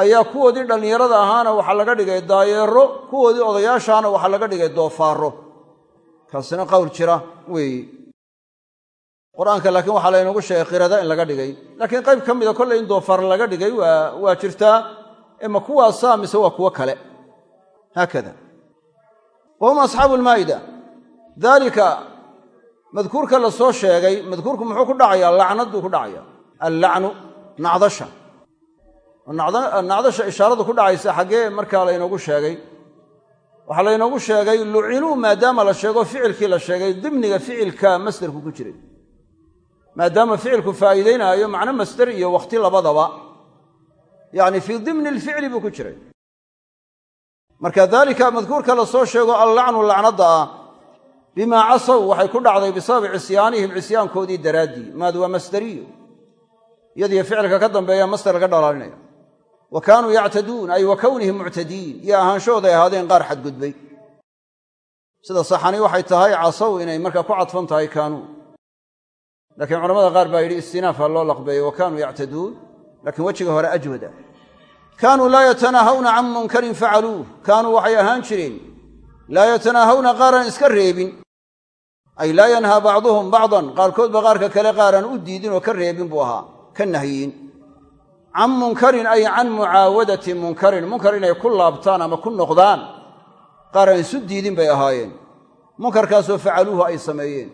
[SPEAKER 1] ayaa kuwoodii dhallinyarada ahaana waxaa laga dhigay daayeero kuwoodii odayaashaana waxaa laga dhigay doofaarro kaasina qowl jira weeye qur'aanka laakiin waxaa laynoogu sheegay qirada in laga dhigay. Laakiin qayb ka mida kolley in doofaar laga dhigay waa jirtaa ima kuwaasaa mise waa kuwo kale. Haakada. Wa hum asxaabu lmaa'ida daalika madkuurka la soo sheegay madkuurku muxuu ku dhacayaa? Lacnadduu ku dhacaya allacnu nacdasha. Nacdasha ishaaradu ku dhacaysa xaggee markaa laynoogu sheegay waxaa laynoogu sheegay lucinuu maadaama la sheego ficilkii la sheegay dimniga ficilka masderku ku jiray. Maadaama ficilku faa'iidaynaayo macno masder iyo wakhti labadaba yacni fii dimni alficli buu ku jiray. Marka daalika madkuurka la soo sheego allacnu lacnadda ah bimaa casaw waxay ku dhacday bisababi cisyaanihim cisyaankoodii daraaddii maad waa masderiyo iyadiyo ficilka ka dambeeya masder laga dhalaalinaya wa kaanuu yactaduun ay wa kownihim muctadiin iyo ahaanshahooday ahaadeen qaar xadgudbay sida saxani waxay tahay casaw inay markaa ku cadfan tahay kaanuu laakiin culamada qaar baa yidhi istinaafa loo laqbeeyey wa kaanuu yactaduun laakiin wejiga hore ajwada kaanuu laa yatanaahawna can munkarin facaluuh kaanuu waxay ahaan jireen laa yatanaahawna qaaraan iska reebin ay laa yanhaa bacduhum bacdan qaarkoodba qaarka kale qaaraan u diidin oo ka reebin buu ahaa ka nahyin can munkarin ay can mucaawadati munkarin. Munkar inay ku laabtaan ama ku noqdaan qaaraan isu diidin bay ahaayeen. Munkarkaasoo facaluuhu ay sameeyeen.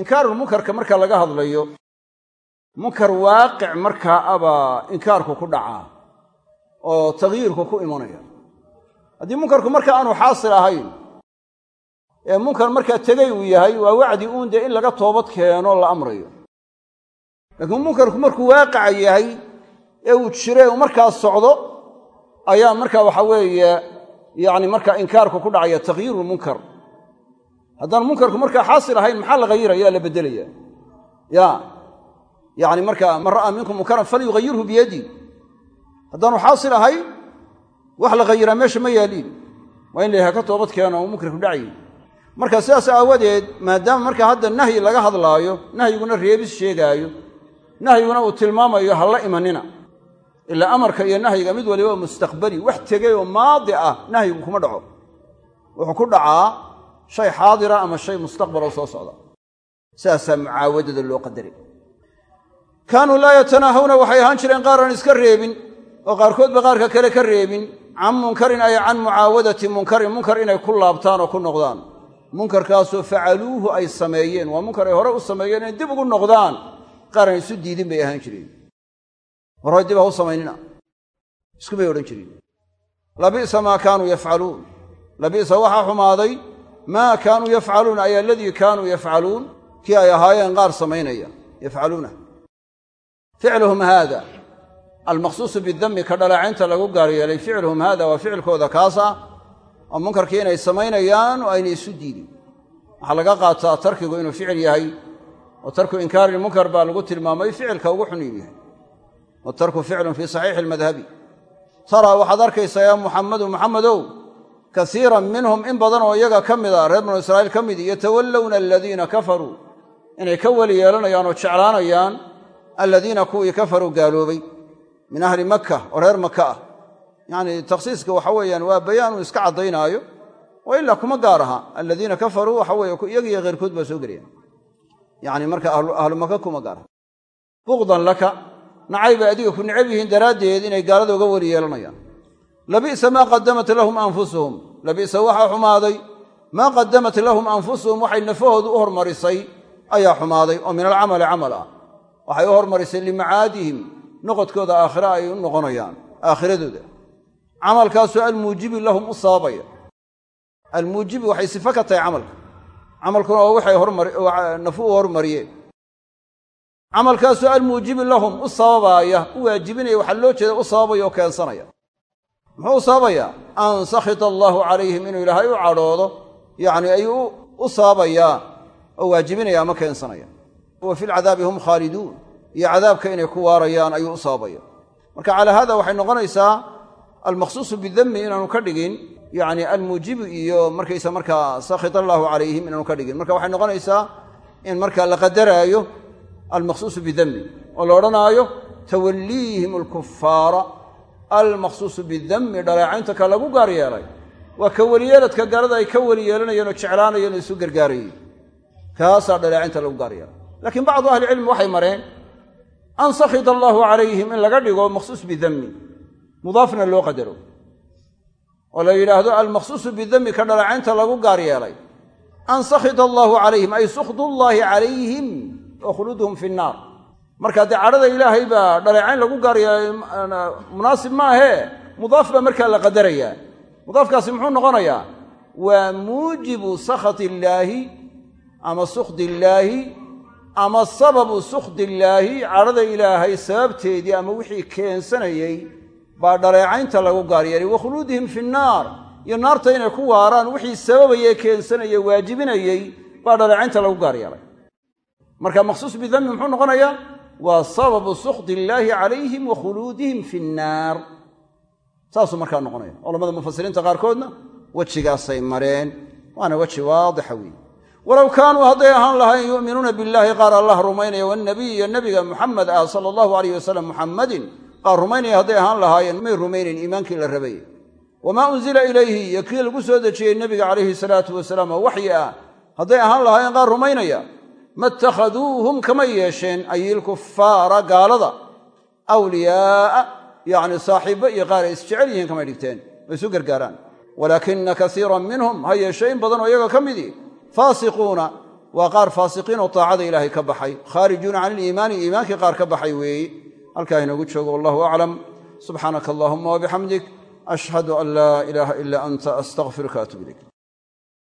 [SPEAKER 1] Inkaarulmunkarka marka laga hadlayo munkar waaqic markaa abaa inkaarku ku dhacaa oo tagyiirku ku imanaya. Haddii munkarku marka aanu xaasil ahayn ee munkar markaa tegay uu yahay waa wacdi uun dee in laga toobad keeno la amrayo laakiin munkarku markuu waaqica yahay ee uu jire uu markaa socdo ayaa marka waxa weeye yacni markaa inkaarku ku dhacaya takhyiirulmunkar haddaan munkarku markaa xaasil ahayn maxaa la hayiraya la beddelaya? Ya yacni markaa man ra'aa minkum munkaran falyughayirhu biyadii haddaanu xaasil ahayn wax la hayiraa meesha ma yaaliin. Waa in la ka toobad keeno uu munkarku dhacyi marka sidaas aawadeed maadaama marka hadda nahyi laga hadlaayo nahyiguna reebis sheegaayo nahyiguna uu tilmaamayo ha la imanina. Ilaa amarka iyo nahyiga mid waliba waa mustaqbali wax tegay oo maadi ah nahyigu kuma dhaco. Wuxuu ku dhacaa shay xaadira ama shay mustaqbaloo soo socda. Sidaasaa mucaawadada loo qadaray kaanuu laa yatanaahawna waxay ahaan jireen qaaraan iska reebin oo qaarkoodba qaarka kale ka reebin. Can munkarin ay can mucaawadati munkarin munkar inay ku laabtaan oo ku noqdaan. Munkarkaasoo facaluuhu ay sameeyeen waa munkar ay hore u sameeyeen inay dib ugu noqdaan qaar aan isu diidin bay ahaan jireen. Hoy dib ha u samaynina. Isku bay odhan jireen. Labi'sa maa kaanuu yafcaluun. Labi'sa waxaa xumaaday maa kaanuu yafcaluun ay aladii kaanuu yafcaluun. Kii ay ahaayeen qaar samaynaya. Yafcaluuna. Ficluhum haada. Almaqsuusu bidami ka dhaleecaynta lagu gaar yeelay. Ficluhum haada waa ficilkooda kaas ah oo munkarkii inay samaynayaan oo aynay isu diidin. Waxaa laga qaataa tarkigu inuu ficil yahay oo tarku inkaari munkar baa lagu tilmaamay ficilka ugu xun inuu yahay watarku ficlun fii saxiixi almadhabi. Taraa waxaad arkaysaa yaa muxamadu muxamedow kasiiran minhum in badan oo iyaga ka mida reer banu israa'iil ka midi yatawallawna aladiina kafaruu. Inay ka weli yeelanayaan oo jeclaanayaan aladiina kuwii kafaruu gaaloobay min ahli makka oo reer maka ah. Yacni takhsiiska waxa weeyaan waa bayaanuu iska caddaynaayo oo ilaa kuma gaar aha aladiina kafaruu waxa khayrkood baa soo gelayaan yacni marka ahlu maka kuma gaar. Aha buqdan laka nacay bay adiga ku necab yihiin daraaddeed inay gaalada uga weli yeelanayaan. Labi'sa maa qadamat lahum anfusuhum. Labi'sa waxaa xumaaday maa qadamat lahum anfusuhum waxay nafahoodu u hormarisay ayaa xumaaday oo min alcamali camal ah. Waxay u hormarisay limacaadihim noqodkooda aakhire ay u noqonayaan aakhiradooda. Camalkaasoo almuujibi lahum u sababaya almuujibi waxay sifo ka tahay camalka camalkuna waa waxay nafu u hormariyeen. Camalkaasoo almuujibi lahum u sababaaya u waajibinaya waxaa loo jeeda u sababaya oo keensanaya. Muxuu u sababayaa? An sakhita allaahu calayhim inuu ilaahay u cadhoodo yacni ayuu u sababayaa oo waajibinaya ama keensanaya. Wa fi lcadaabi hum khaaliduun iyo cadaabka inay ku waarayaan ayuu u sababaya marka calaa haada waxay noqonaysaa almaqsuusu bidami inaanu ka dhigin yani almuujibu iyo markaysa markaa sakhit allaahu calayhim inaanu ka dhigin. Marka waxay noqonaysaa in marka la qadaraayo almaqsuusu bidami oo la odhanaayo tawalliihim alkufaara almaqsuusu bidami dhaleecaynta ka lagu gaar yeelay. Waa ka weliyeeladka gaalada ay ka weli yeelanayeen oo jeclaanayeen oo isu gargaarayeen. Kaasaa dhaleecaynta lagu gaar yeelay. Laakiin bacdu ahlicilmi waxay mareen an sakhita allaahu calayhim in laga dhigo maqsuus bidami mudaafna loo qadaro. Oo la yidhaahdo almaqsuusu bidami ka dhaleecaynta lagu gaar yeelay. An sakhita allaahu calayhim ay sukhdullaahi calayhim wa khuluuduhum fi nnaar. Marka dee cadhada ilaahay baa dhaleecayn lagu gaar yeelay munaasib maahee mudaaf baa markaa la qadarayaa. Mudaafkaasi muxuu noqonayaa waa muujibu sakhati illaahi ama sukhdi illaahi ama sababu sukhdi illaahi cadhada ilaahay sababteedii ama wixii keensanayey baa dhaleecaynta lagu gaar yeelay wa khuluudihim fi nnaar. Iyo naarta inay ku waaraan wixii sababayee keensanayey waajibinayey baa dhaleecaynta lagu gaar yeelay. Marka maqsuus bidami muxuu noqonayaa waa sababu sukhdi illaahi calayhim wa khuluudihim fi nnaar. Saasuu markaa noqonaya culamada mufasiriinta qaarkoodna wejigaasay mareen waana weji waadixa weeye. Walow kaanuu hadday ahaan lahayn yu'minuuna billaahi qaar allah rumaynaya wannabiy iyo nebiga muxamed ah sala allahu alayh wasalam muxammadin qaar rumaynaya hadday ahaan lahaayeen may rumaynayn iimaankii la rabay. Wamaa unzila ilayhi iyo kii lagu soo dejiyey nebiga calayhi salaatu wasalaam oo waxyi ah hadday ahaan lahaayeen qaar rumaynaya ma ittakhaduuhum kama yeesheen ayilkufaara gaalada. Awliyaa'a yacni saaxiibbo iyo qaar ay isjecel yihiin kamay dhigteen ma isu gargaaraan. Walaakina kasiiran minhum ha yeeshe in badan oo iyaga ka midii faasiquuna waa qaar faasiqiin oo taacada ilaahay ka baxay. Khaarijuuna can iliimaani iimaankii qaar ka baxay weeye halkaa inoogu joogo wallahu aclam. Subxaanaka allahuma wabixamdik ashhadu an laa ilaaha ilaa anta astaqfiruka atub ilayk